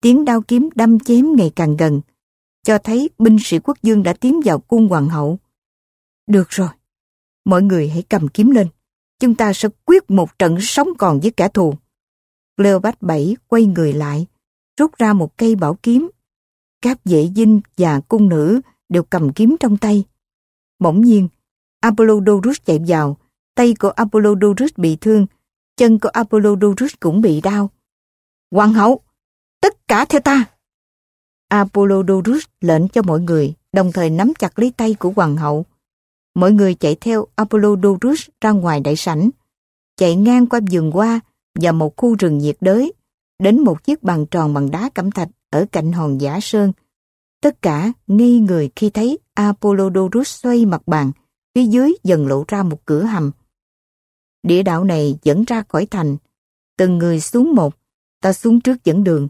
tiếng đao kiếm đâm chém ngày càng gần, cho thấy binh sĩ quốc dương đã tiến vào cung hoàng hậu. Được rồi, mọi người hãy cầm kiếm lên, chúng ta sẽ quyết một trận sống còn với kẻ thù. Cleopat bảy quay người lại, rút ra một cây bảo kiếm. Các vệ dinh và cung nữ đều cầm kiếm trong tay. Bỗng nhiên, Apollodorus chạy vào, tay của Apollodorus bị thương, chân của Apollodorus cũng bị đau. Hoàng hậu, tất cả theo ta! Apollodorus lệnh cho mọi người, đồng thời nắm chặt lấy tay của hoàng hậu. Mọi người chạy theo Apollodorus ra ngoài đại sảnh, chạy ngang qua vườn hoa và một khu rừng nhiệt đới, đến một chiếc bàn tròn bằng đá cẩm thạch ở cạnh hòn giả sơn. Tất cả ngây người khi thấy Apollodorus xoay mặt bàn, phía dưới dần lộ ra một cửa hầm. Địa đạo này dẫn ra khỏi thành, từng người xuống một, ta xuống trước dẫn đường.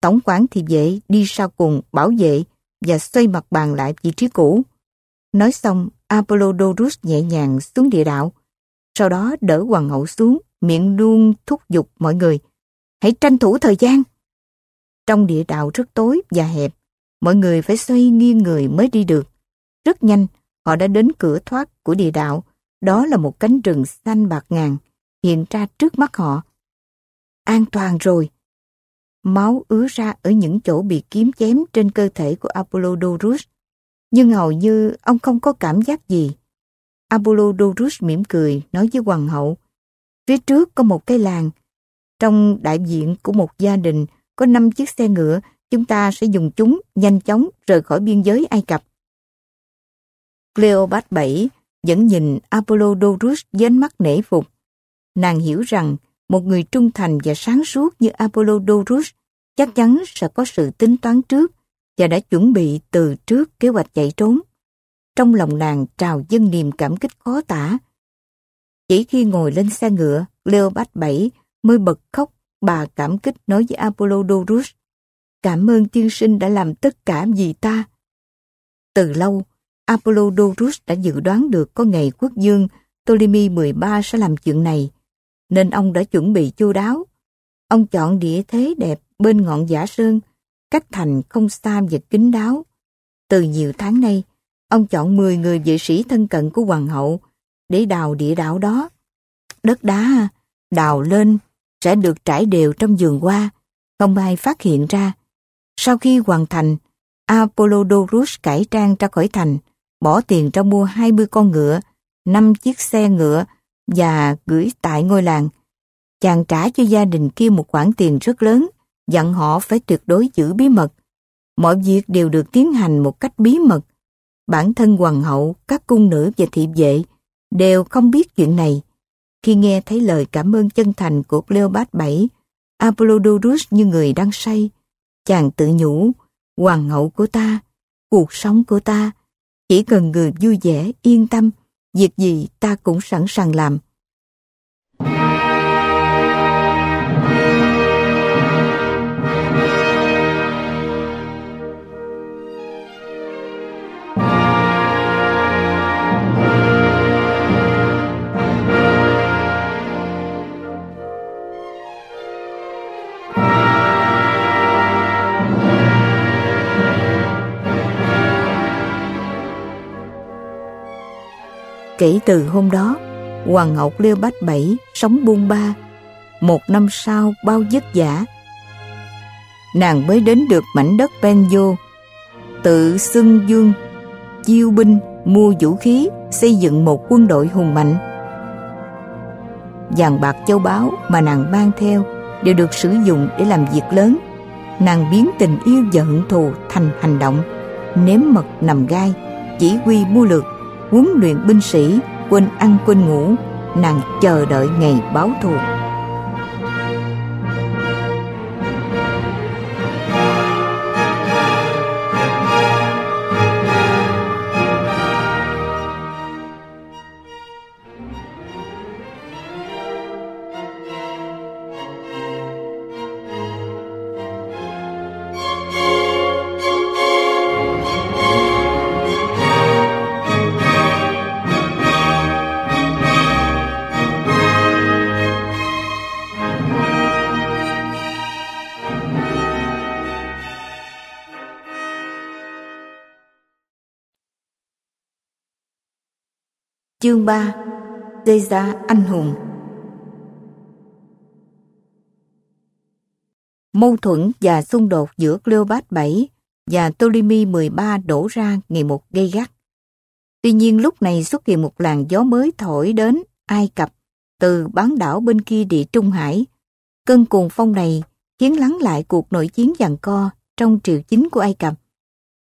Tổng quản thì vệ đi sau cùng bảo vệ và xoay mặt bàn lại vị trí cũ. Nói xong, Apollodorus nhẹ nhàng xuống địa đạo, sau đó đỡ hoàng hậu xuống, miệng luôn thúc giục mọi người. Hãy tranh thủ thời gian. Trong địa đạo rất tối và hẹp, mọi người phải xoay nghiêng người mới đi được. Rất nhanh, họ đã đến cửa thoát của địa đạo. Đó là một cánh rừng xanh bạc ngàn, hiện ra trước mắt họ. An toàn rồi. Máu ứa ra ở những chỗ bị kiếm chém trên cơ thể của Apollodorus. Nhưng hầu như ông không có cảm giác gì. Apollodorus mỉm cười nói với hoàng hậu. Phía trước có một cái làng. Trong đại diện của một gia đình có 5 chiếc xe ngựa, chúng ta sẽ dùng chúng nhanh chóng rời khỏi biên giới Ai Cập. Cleopat 7 vẫn nhìn Apollodorus với ánh mắt nể phục. Nàng hiểu rằng một người trung thành và sáng suốt như Apollodorus chắc chắn sẽ có sự tính toán trước và đã chuẩn bị từ trước kế hoạch chạy trốn. Trong lòng nàng trào dâng niềm cảm kích khó tả. Chỉ khi ngồi lên xe ngựa, Leopold bảy mới bật khóc bà cảm kích nói với Apollodorus. Cảm ơn tiên sinh đã làm tất cả vì ta. Từ lâu, Apollodorus đã dự đoán được có ngày quốc dương Ptolemy 13 sẽ làm chuyện này, nên ông đã chuẩn bị chu đáo. Ông chọn địa thế đẹp bên ngọn giả sơn, cách thành không xa và kín đáo. Từ nhiều tháng nay, ông chọn 10 người vệ sĩ thân cận của hoàng hậu để đào địa đạo đó. Đất đá đào lên sẽ được trải đều trong vườn hoa, không ai phát hiện ra. Sau khi hoàn thành, Apollodorus cải trang ra khỏi thành, bỏ tiền ra mua 20 con ngựa, 5 chiếc xe ngựa và gửi tại ngôi làng. Chàng trả cho gia đình kia một khoản tiền rất lớn, dặn họ phải tuyệt đối giữ bí mật. Mọi việc đều được tiến hành một cách bí mật. Bản thân hoàng hậu, các cung nữ và thị vệ đều không biết chuyện này. Khi nghe thấy lời cảm ơn chân thành của Cleopatra VII, Apollodorus như người đang say. Chàng tự nhủ, hoàng hậu của ta, cuộc sống của ta, chỉ cần người vui vẻ, yên tâm, việc gì ta cũng sẵn sàng làm. Kể từ hôm đó, Hoàng ngọc Lêu Bách Bảy sống buông ba. Một năm sau bao vất vả, nàng mới đến được mảnh đất Benjo, tự xưng dương, chiêu binh, mua vũ khí, xây dựng một quân đội hùng mạnh. Vàng bạc châu báu mà nàng mang theo đều được sử dụng để làm việc lớn. Nàng biến tình yêu và hận thù thành hành động, nếm mật nằm gai, chỉ huy mưu lược huấn luyện binh sĩ quên ăn quên ngủ nàng chờ đợi ngày báo thù. Chương 3 Caesar anh hùng Mâu thuẫn và xung đột giữa Cleopat 7 và Ptolemy 13 đổ ra ngày một gây gắt. Tuy nhiên lúc này xuất hiện một làn gió mới thổi đến Ai Cập từ bán đảo bên kia địa Trung Hải. Cơn cuồng phong này khiến lắng lại cuộc nội chiến giằng co trong triều chính của Ai Cập.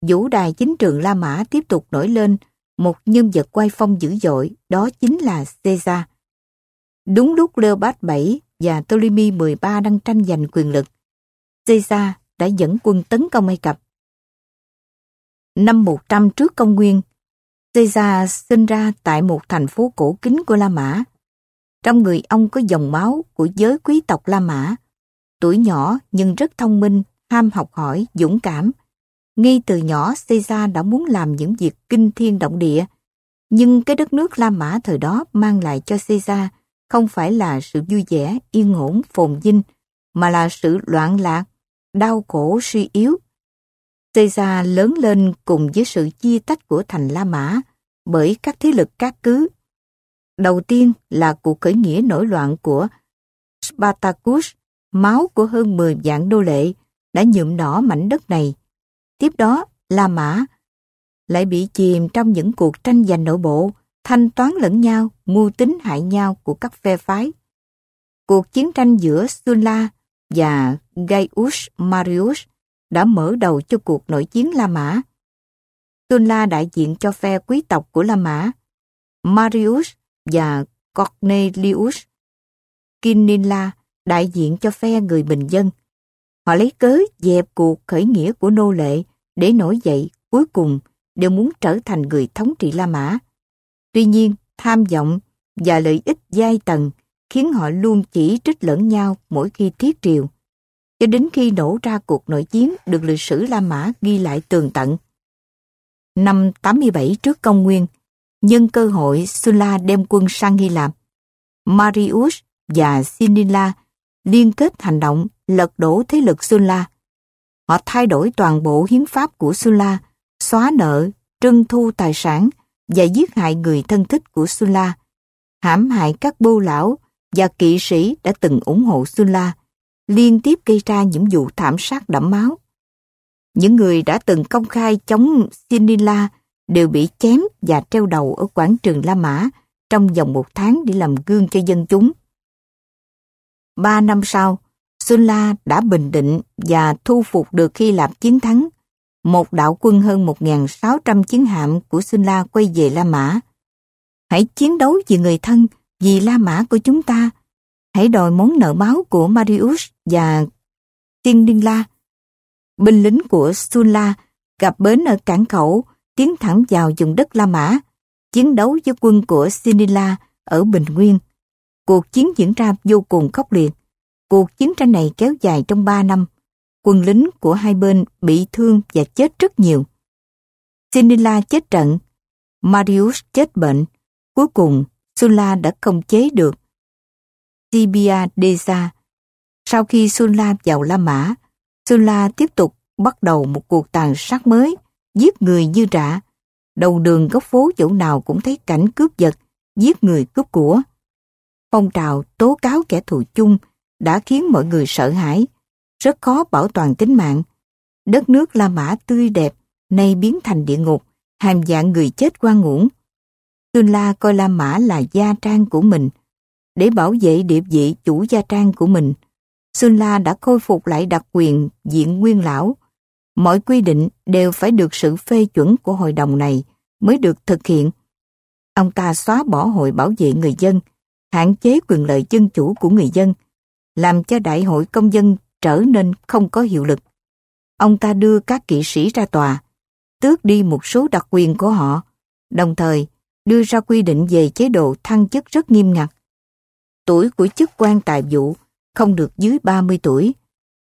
Vũ đài chính trường La Mã tiếp tục nổi lên một nhân vật quay phong dữ dội, đó chính là Caesar. Đúng lúc Leopold 7 và Ptolemy 13 đang tranh giành quyền lực, Caesar đã dẫn quân tấn công Ai Cập. Năm 100 trước công nguyên, Caesar sinh ra tại một thành phố cổ kính của La Mã. Trong người ông có dòng máu của giới quý tộc La Mã. Tuổi nhỏ nhưng rất thông minh, ham học hỏi, dũng cảm. Ngay từ nhỏ Caesar đã muốn làm những việc kinh thiên động địa. Nhưng cái đất nước La Mã thời đó mang lại cho Caesar không phải là sự vui vẻ, yên ổn, phồn vinh, mà là sự loạn lạc, đau khổ, suy yếu. Caesar lớn lên cùng với sự chia tách của thành La Mã bởi các thế lực cát cứ. Đầu tiên là cuộc khởi nghĩa nổi loạn của Spartacus, máu của hơn 10 vạn đô lệ đã nhuộm đỏ mảnh đất này. Tiếp đó, La Mã lại bị chìm trong những cuộc tranh giành nội bộ, thanh toán lẫn nhau, mưu tính hại nhau của các phe phái. Cuộc chiến tranh giữa Sulla và Gaius Marius đã mở đầu cho cuộc nội chiến La Mã. Sulla đại diện cho phe quý tộc của La Mã, Marius và Cornelius kinnila đại diện cho phe người bình dân. Họ lấy cớ dẹp cuộc khởi nghĩa của nô lệ để nổi dậy cuối cùng đều muốn trở thành người thống trị La Mã. Tuy nhiên, tham vọng và lợi ích giai tầng khiến họ luôn chỉ trích lẫn nhau mỗi khi thiết triều. Cho đến khi nổ ra cuộc nội chiến được lịch sử La Mã ghi lại tường tận. Năm 87 trước công nguyên, nhân cơ hội Sulla đem quân sang Hy Lạp. Marius và Sinilla liên kết hành động lật đổ thế lực Sula Họ thay đổi toàn bộ hiến pháp của Sula xóa nợ, trưng thu tài sản và giết hại người thân thích của Sula hãm hại các bô lão và kỵ sĩ đã từng ủng hộ Sula liên tiếp gây ra những vụ thảm sát đẫm máu. Những người đã từng công khai chống Sinila đều bị chém và treo đầu ở quảng trường La Mã trong vòng một tháng để làm gương cho dân chúng. Ba năm sau, Sunla đã bình định và thu phục được Hy Lạp chiến thắng. Một đạo quân hơn 1.600 chiến hạm của Sunla quay về La Mã. Hãy chiến đấu vì người thân, vì La Mã của chúng ta. Hãy đòi món nợ máu của Marius và Tiên Đinh La. Binh lính của Sunla gặp bến ở cảng khẩu, tiến thẳng vào vùng đất La Mã, chiến đấu với quân của Sinila ở Bình Nguyên. Cuộc chiến diễn ra vô cùng khốc liệt. Cuộc chiến tranh này kéo dài trong 3 năm. Quân lính của hai bên bị thương và chết rất nhiều. Sinilla chết trận, Marius chết bệnh. Cuối cùng, Sulla đã không chế được Sibia Deza. Sau khi Sulla vào La Mã, Sulla tiếp tục bắt đầu một cuộc tàn sát mới, giết người như rạ. Đầu đường góc phố chỗ nào cũng thấy cảnh cướp giật, giết người cướp của. Phong trào tố cáo kẻ thù chung đã khiến mọi người sợ hãi, rất khó bảo toàn tính mạng. Đất nước La Mã tươi đẹp, nay biến thành địa ngục, hàng vạn người chết quan ngủng. Tương La coi La Mã là gia trang của mình. Để bảo vệ địa vị chủ gia trang của mình, Xuân La đã khôi phục lại đặc quyền diện nguyên lão. Mọi quy định đều phải được sự phê chuẩn của hội đồng này mới được thực hiện. Ông ta xóa bỏ hội bảo vệ người dân, hạn chế quyền lợi dân chủ của người dân, làm cho đại hội công dân trở nên không có hiệu lực. Ông ta đưa các kỵ sĩ ra tòa, tước đi một số đặc quyền của họ, đồng thời đưa ra quy định về chế độ thăng chức rất nghiêm ngặt. Tuổi của chức quan tài vụ không được dưới 30 tuổi,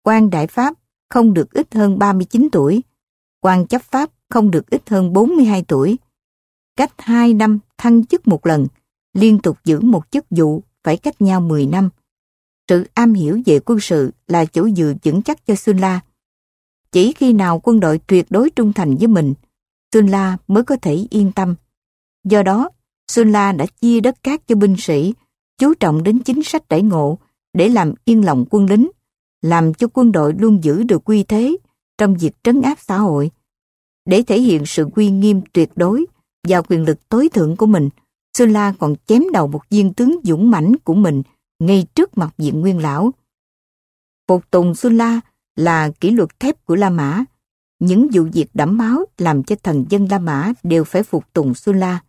quan đại pháp không được ít hơn 39 tuổi, quan chấp pháp không được ít hơn 42 tuổi. Cách 2 năm thăng chức một lần, liên tục giữ một chức vụ phải cách nhau 10 năm. Sự am hiểu về quân sự là chỗ dựa vững chắc cho Xuân La. Chỉ khi nào quân đội tuyệt đối trung thành với mình, Xuân La mới có thể yên tâm. Do đó, Sulla đã chia đất cát cho binh sĩ, chú trọng đến chính sách đãi ngộ để làm yên lòng quân lính, làm cho quân đội luôn giữ được quy thế trong việc trấn áp xã hội. Để thể hiện sự uy nghiêm tuyệt đối và quyền lực tối thượng của mình, Sulla còn chém đầu một viên tướng dũng mãnh của mình ngay trước mặt diện nguyên lão. Phục tùng Sulla là kỷ luật thép của La Mã. Những vụ việc đẫm máu làm cho thần dân La Mã đều phải phục tùng Sulla.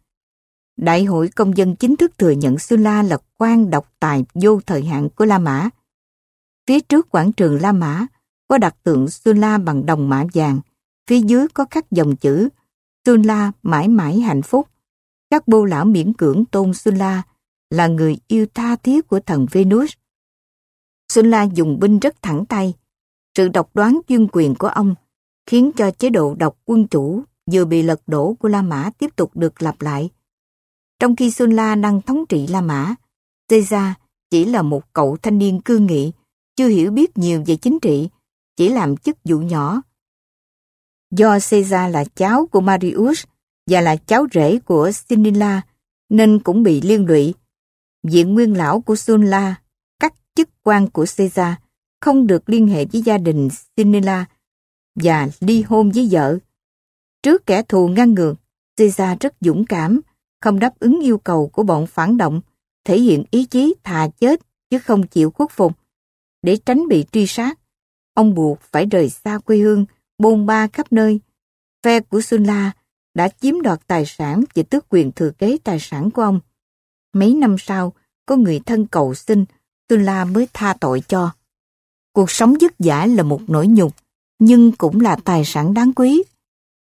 Đại hội công dân chính thức thừa nhận Sulla là quan độc tài vô thời hạn của La Mã. Phía trước quảng trường La Mã có đặt tượng Sulla bằng đồng mã vàng, phía dưới có khắc dòng chữ Sulla mãi mãi hạnh phúc. Các bô lão miễn cưỡng tôn Sulla là người yêu tha thiết của thần Venus. Sulla dùng binh rất thẳng tay. Sự độc đoán chuyên quyền của ông khiến cho chế độ độc quân chủ vừa bị lật đổ của La Mã tiếp tục được lặp lại. Trong khi Sulla đang thống trị La Mã, Caesar chỉ là một cậu thanh niên cương nghị, chưa hiểu biết nhiều về chính trị, chỉ làm chức vụ nhỏ. Do Caesar là cháu của Marius và là cháu rể của Sinila nên cũng bị liên lụy. Viện nguyên lão của Sunla, cắt chức quan của Caesar, không được liên hệ với gia đình Sinila và ly hôn với vợ. Trước kẻ thù ngăn ngược, Caesar rất dũng cảm, không đáp ứng yêu cầu của bọn phản động, thể hiện ý chí thà chết chứ không chịu khuất phục. Để tránh bị truy sát, ông buộc phải rời xa quê hương, bôn ba khắp nơi. Phe của Sulla đã chiếm đoạt tài sản và tước quyền thừa kế tài sản của ông. Mấy năm sau, có người thân cầu xin, tula mới tha tội cho. Cuộc sống dứt giả là một nỗi nhục, nhưng cũng là tài sản đáng quý.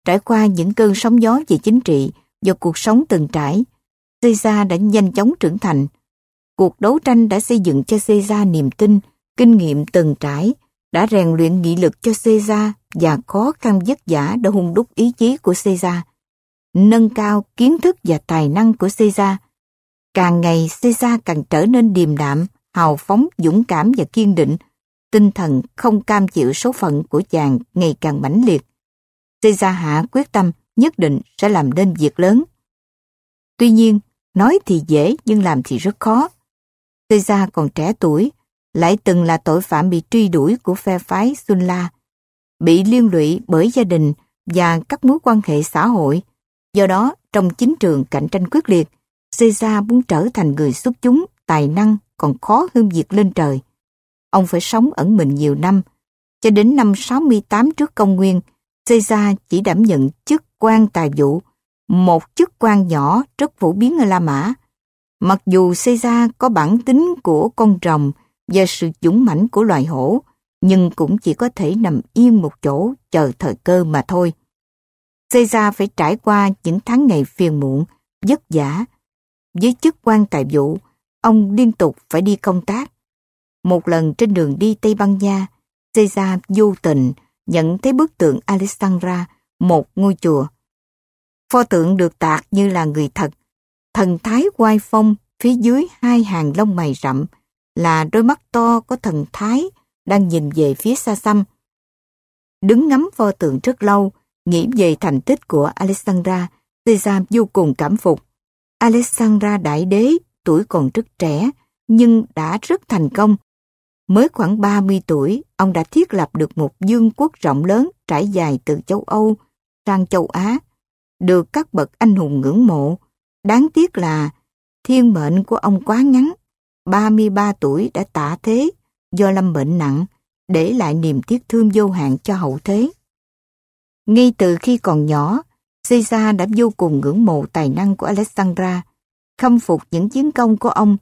Trải qua những cơn sóng gió về chính trị do cuộc sống từng trải, Caesar đã nhanh chóng trưởng thành. Cuộc đấu tranh đã xây dựng cho Caesar niềm tin, kinh nghiệm từng trải, đã rèn luyện nghị lực cho Caesar và khó khăn vất vả đã hung đúc ý chí của Caesar. Nâng cao kiến thức và tài năng của Caesar. Càng ngày Caesar càng trở nên điềm đạm, hào phóng, dũng cảm và kiên định, tinh thần không cam chịu số phận của chàng ngày càng mãnh liệt. Caesar hạ quyết tâm nhất định sẽ làm nên việc lớn. Tuy nhiên, nói thì dễ nhưng làm thì rất khó. Caesar còn trẻ tuổi, lại từng là tội phạm bị truy đuổi của phe phái Sulla, bị liên lụy bởi gia đình và các mối quan hệ xã hội. Do đó, trong chính trường cạnh tranh quyết liệt, Caesar muốn trở thành người xuất chúng, tài năng còn khó hơn việc lên trời. Ông phải sống ẩn mình nhiều năm, cho đến năm 68 trước công nguyên, Caesar chỉ đảm nhận chức quan tài vụ, một chức quan nhỏ rất phổ biến ở La Mã. Mặc dù Caesar có bản tính của con rồng và sự dũng mãnh của loài hổ, nhưng cũng chỉ có thể nằm yên một chỗ chờ thời cơ mà thôi. Caesar phải trải qua những tháng ngày phiền muộn, vất vả. Với chức quan tài vụ, ông liên tục phải đi công tác. Một lần trên đường đi Tây Ban Nha, Caesar vô tình nhận thấy bức tượng Alexandra, một ngôi chùa. Pho tượng được tạc như là người thật, thần thái quai phong phía dưới hai hàng lông mày rậm là đôi mắt to có thần thái đang nhìn về phía xa xăm. Đứng ngắm pho tượng rất lâu, nghĩ về thành tích của Alexandra, Caesar vô cùng cảm phục. Alexandra đại đế, tuổi còn rất trẻ, nhưng đã rất thành công Mới khoảng 30 tuổi, ông đã thiết lập được một vương quốc rộng lớn trải dài từ châu Âu sang châu Á, được các bậc anh hùng ngưỡng mộ. Đáng tiếc là thiên mệnh của ông quá ngắn, 33 tuổi đã tả thế do lâm bệnh nặng, để lại niềm tiếc thương vô hạn cho hậu thế. Ngay từ khi còn nhỏ, Caesar đã vô cùng ngưỡng mộ tài năng của Alexandra, khâm phục những chiến công của ông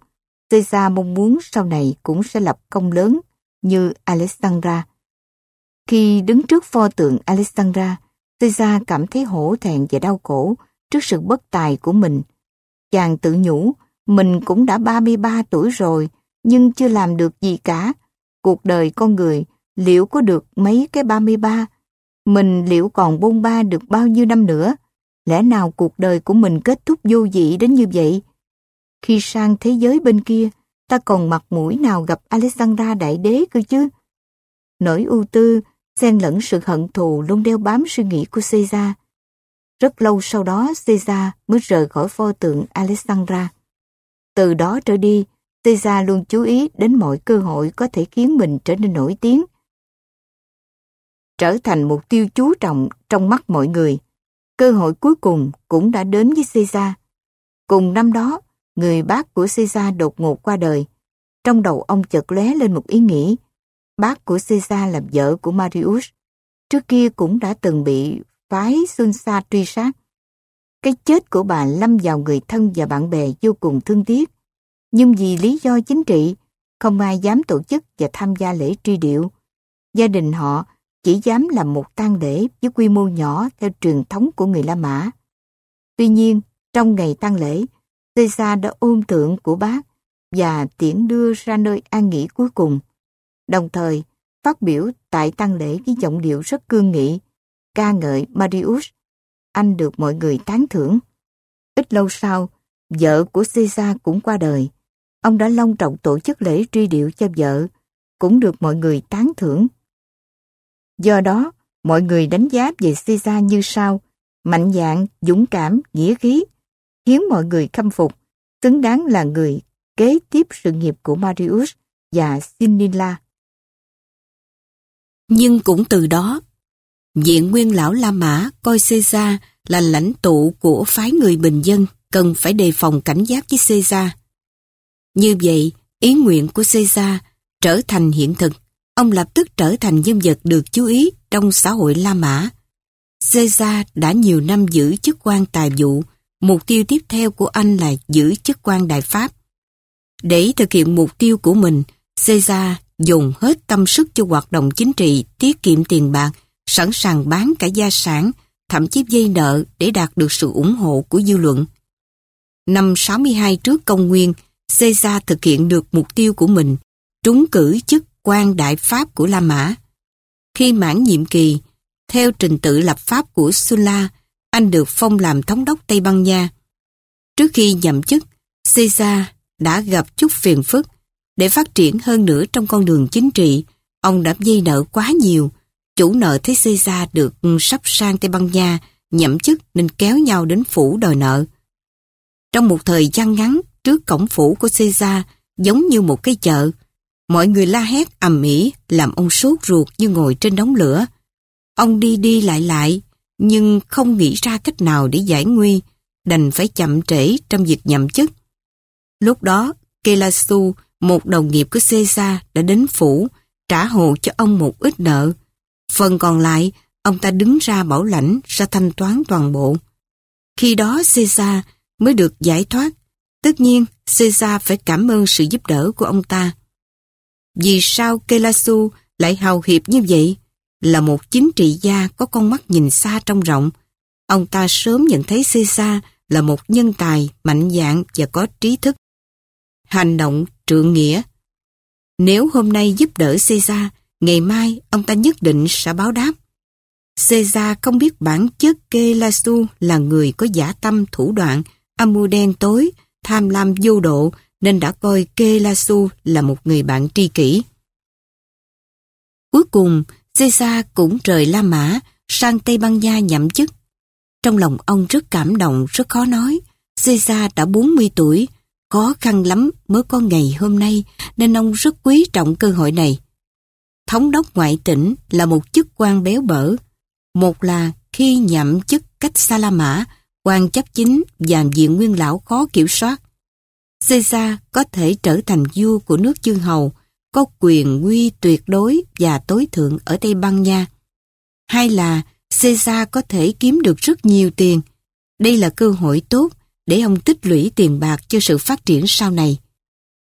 Caesar mong muốn sau này cũng sẽ lập công lớn như Alexandra. Khi đứng trước pho tượng Alexandra, Caesar cảm thấy hổ thẹn và đau khổ trước sự bất tài của mình. Chàng tự nhủ, mình cũng đã 33 tuổi rồi, nhưng chưa làm được gì cả. Cuộc đời con người liệu có được mấy cái 33? Mình liệu còn bôn ba được bao nhiêu năm nữa? Lẽ nào cuộc đời của mình kết thúc vô dị đến như vậy? Khi sang thế giới bên kia, ta còn mặt mũi nào gặp Alexandra Đại Đế cơ chứ? Nỗi ưu tư, xen lẫn sự hận thù luôn đeo bám suy nghĩ của Caesar. Rất lâu sau đó Caesar mới rời khỏi pho tượng Alexandra. Từ đó trở đi, Caesar luôn chú ý đến mọi cơ hội có thể khiến mình trở nên nổi tiếng. Trở thành mục tiêu chú trọng trong mắt mọi người. Cơ hội cuối cùng cũng đã đến với Caesar. Cùng năm đó, người bác của Caesar đột ngột qua đời. Trong đầu ông chợt lóe lên một ý nghĩ. Bác của Caesar là vợ của Marius. Trước kia cũng đã từng bị phái Sunsa xa truy sát. Cái chết của bà lâm vào người thân và bạn bè vô cùng thương tiếc. Nhưng vì lý do chính trị, không ai dám tổ chức và tham gia lễ truy điệu. Gia đình họ chỉ dám làm một tang lễ với quy mô nhỏ theo truyền thống của người La Mã. Tuy nhiên, trong ngày tang lễ, Caesar đã ôm tượng của bác và tiễn đưa ra nơi an nghỉ cuối cùng. Đồng thời, phát biểu tại tang lễ với giọng điệu rất cương nghị, ca ngợi Marius. Anh được mọi người tán thưởng. Ít lâu sau, vợ của Caesar cũng qua đời. Ông đã long trọng tổ chức lễ truy điệu cho vợ, cũng được mọi người tán thưởng. Do đó, mọi người đánh giá về Caesar như sau, mạnh dạn, dũng cảm, nghĩa khí, khiến mọi người khâm phục, xứng đáng là người kế tiếp sự nghiệp của Marius và Sinilla. Nhưng cũng từ đó, Diện nguyên lão La Mã coi Caesar là lãnh tụ của phái người bình dân cần phải đề phòng cảnh giác với Caesar. Như vậy, ý nguyện của Caesar trở thành hiện thực. Ông lập tức trở thành nhân vật được chú ý trong xã hội La Mã. Caesar đã nhiều năm giữ chức quan tài vụ, mục tiêu tiếp theo của anh là giữ chức quan đại pháp. Để thực hiện mục tiêu của mình, Caesar dùng hết tâm sức cho hoạt động chính trị, tiết kiệm tiền bạc, sẵn sàng bán cả gia sản, thậm chí dây nợ để đạt được sự ủng hộ của dư luận. Năm 62 trước công nguyên, Caesar thực hiện được mục tiêu của mình, trúng cử chức quan đại pháp của La Mã. Khi mãn nhiệm kỳ, theo trình tự lập pháp của Sulla, anh được phong làm thống đốc Tây Ban Nha. Trước khi nhậm chức, Caesar đã gặp chút phiền phức. Để phát triển hơn nữa trong con đường chính trị, ông đã dây nợ quá nhiều. Chủ nợ thấy Caesar được ừ, sắp sang Tây Ban Nha, nhậm chức nên kéo nhau đến phủ đòi nợ. Trong một thời gian ngắn, trước cổng phủ của Caesar giống như một cái chợ. Mọi người la hét ầm ĩ làm ông sốt ruột như ngồi trên đống lửa. Ông đi đi lại lại, nhưng không nghĩ ra cách nào để giải nguy, đành phải chậm trễ trong việc nhậm chức. Lúc đó, Kelasu, một đồng nghiệp của Caesar đã đến phủ, trả hộ cho ông một ít nợ. Phần còn lại, ông ta đứng ra bảo lãnh ra thanh toán toàn bộ. Khi đó Caesar mới được giải thoát Tất nhiên, Caesar phải cảm ơn sự giúp đỡ của ông ta. Vì sao Kelasu lại hào hiệp như vậy? Là một chính trị gia có con mắt nhìn xa trong rộng. Ông ta sớm nhận thấy Caesar là một nhân tài, mạnh dạn và có trí thức. Hành động trượng nghĩa. Nếu hôm nay giúp đỡ Caesar, ngày mai ông ta nhất định sẽ báo đáp. Caesar không biết bản chất Kelasu là người có giả tâm thủ đoạn, âm mưu đen tối, tham lam vô độ nên đã coi Kelasu là một người bạn tri kỷ. Cuối cùng, Caesar cũng rời La Mã sang Tây Ban Nha nhậm chức. Trong lòng ông rất cảm động, rất khó nói. Caesar đã 40 tuổi, khó khăn lắm mới có ngày hôm nay nên ông rất quý trọng cơ hội này. Thống đốc ngoại tỉnh là một chức quan béo bở. Một là khi nhậm chức cách xa La Mã, quan chấp chính và diện nguyên lão khó kiểm soát. Caesar có thể trở thành vua của nước chương hầu, có quyền nguy tuyệt đối và tối thượng ở Tây Ban Nha. Hay là Caesar có thể kiếm được rất nhiều tiền. Đây là cơ hội tốt để ông tích lũy tiền bạc cho sự phát triển sau này.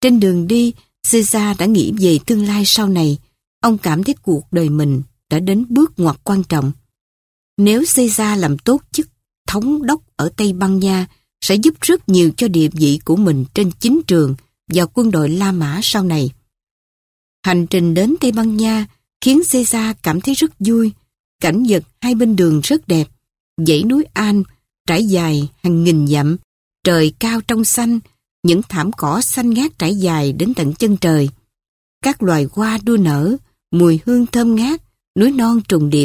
Trên đường đi, Caesar đã nghĩ về tương lai sau này. Ông cảm thấy cuộc đời mình đã đến bước ngoặt quan trọng. Nếu Caesar làm tốt chức thống đốc ở Tây Ban Nha sẽ giúp rất nhiều cho địa vị của mình trên chính trường và quân đội La Mã sau này. Hành trình đến Tây Ban Nha khiến Caesar cảm thấy rất vui. Cảnh vật hai bên đường rất đẹp. Dãy núi An trải dài hàng nghìn dặm, trời cao trong xanh, những thảm cỏ xanh ngát trải dài đến tận chân trời. Các loài hoa đua nở, mùi hương thơm ngát, núi non trùng điệp,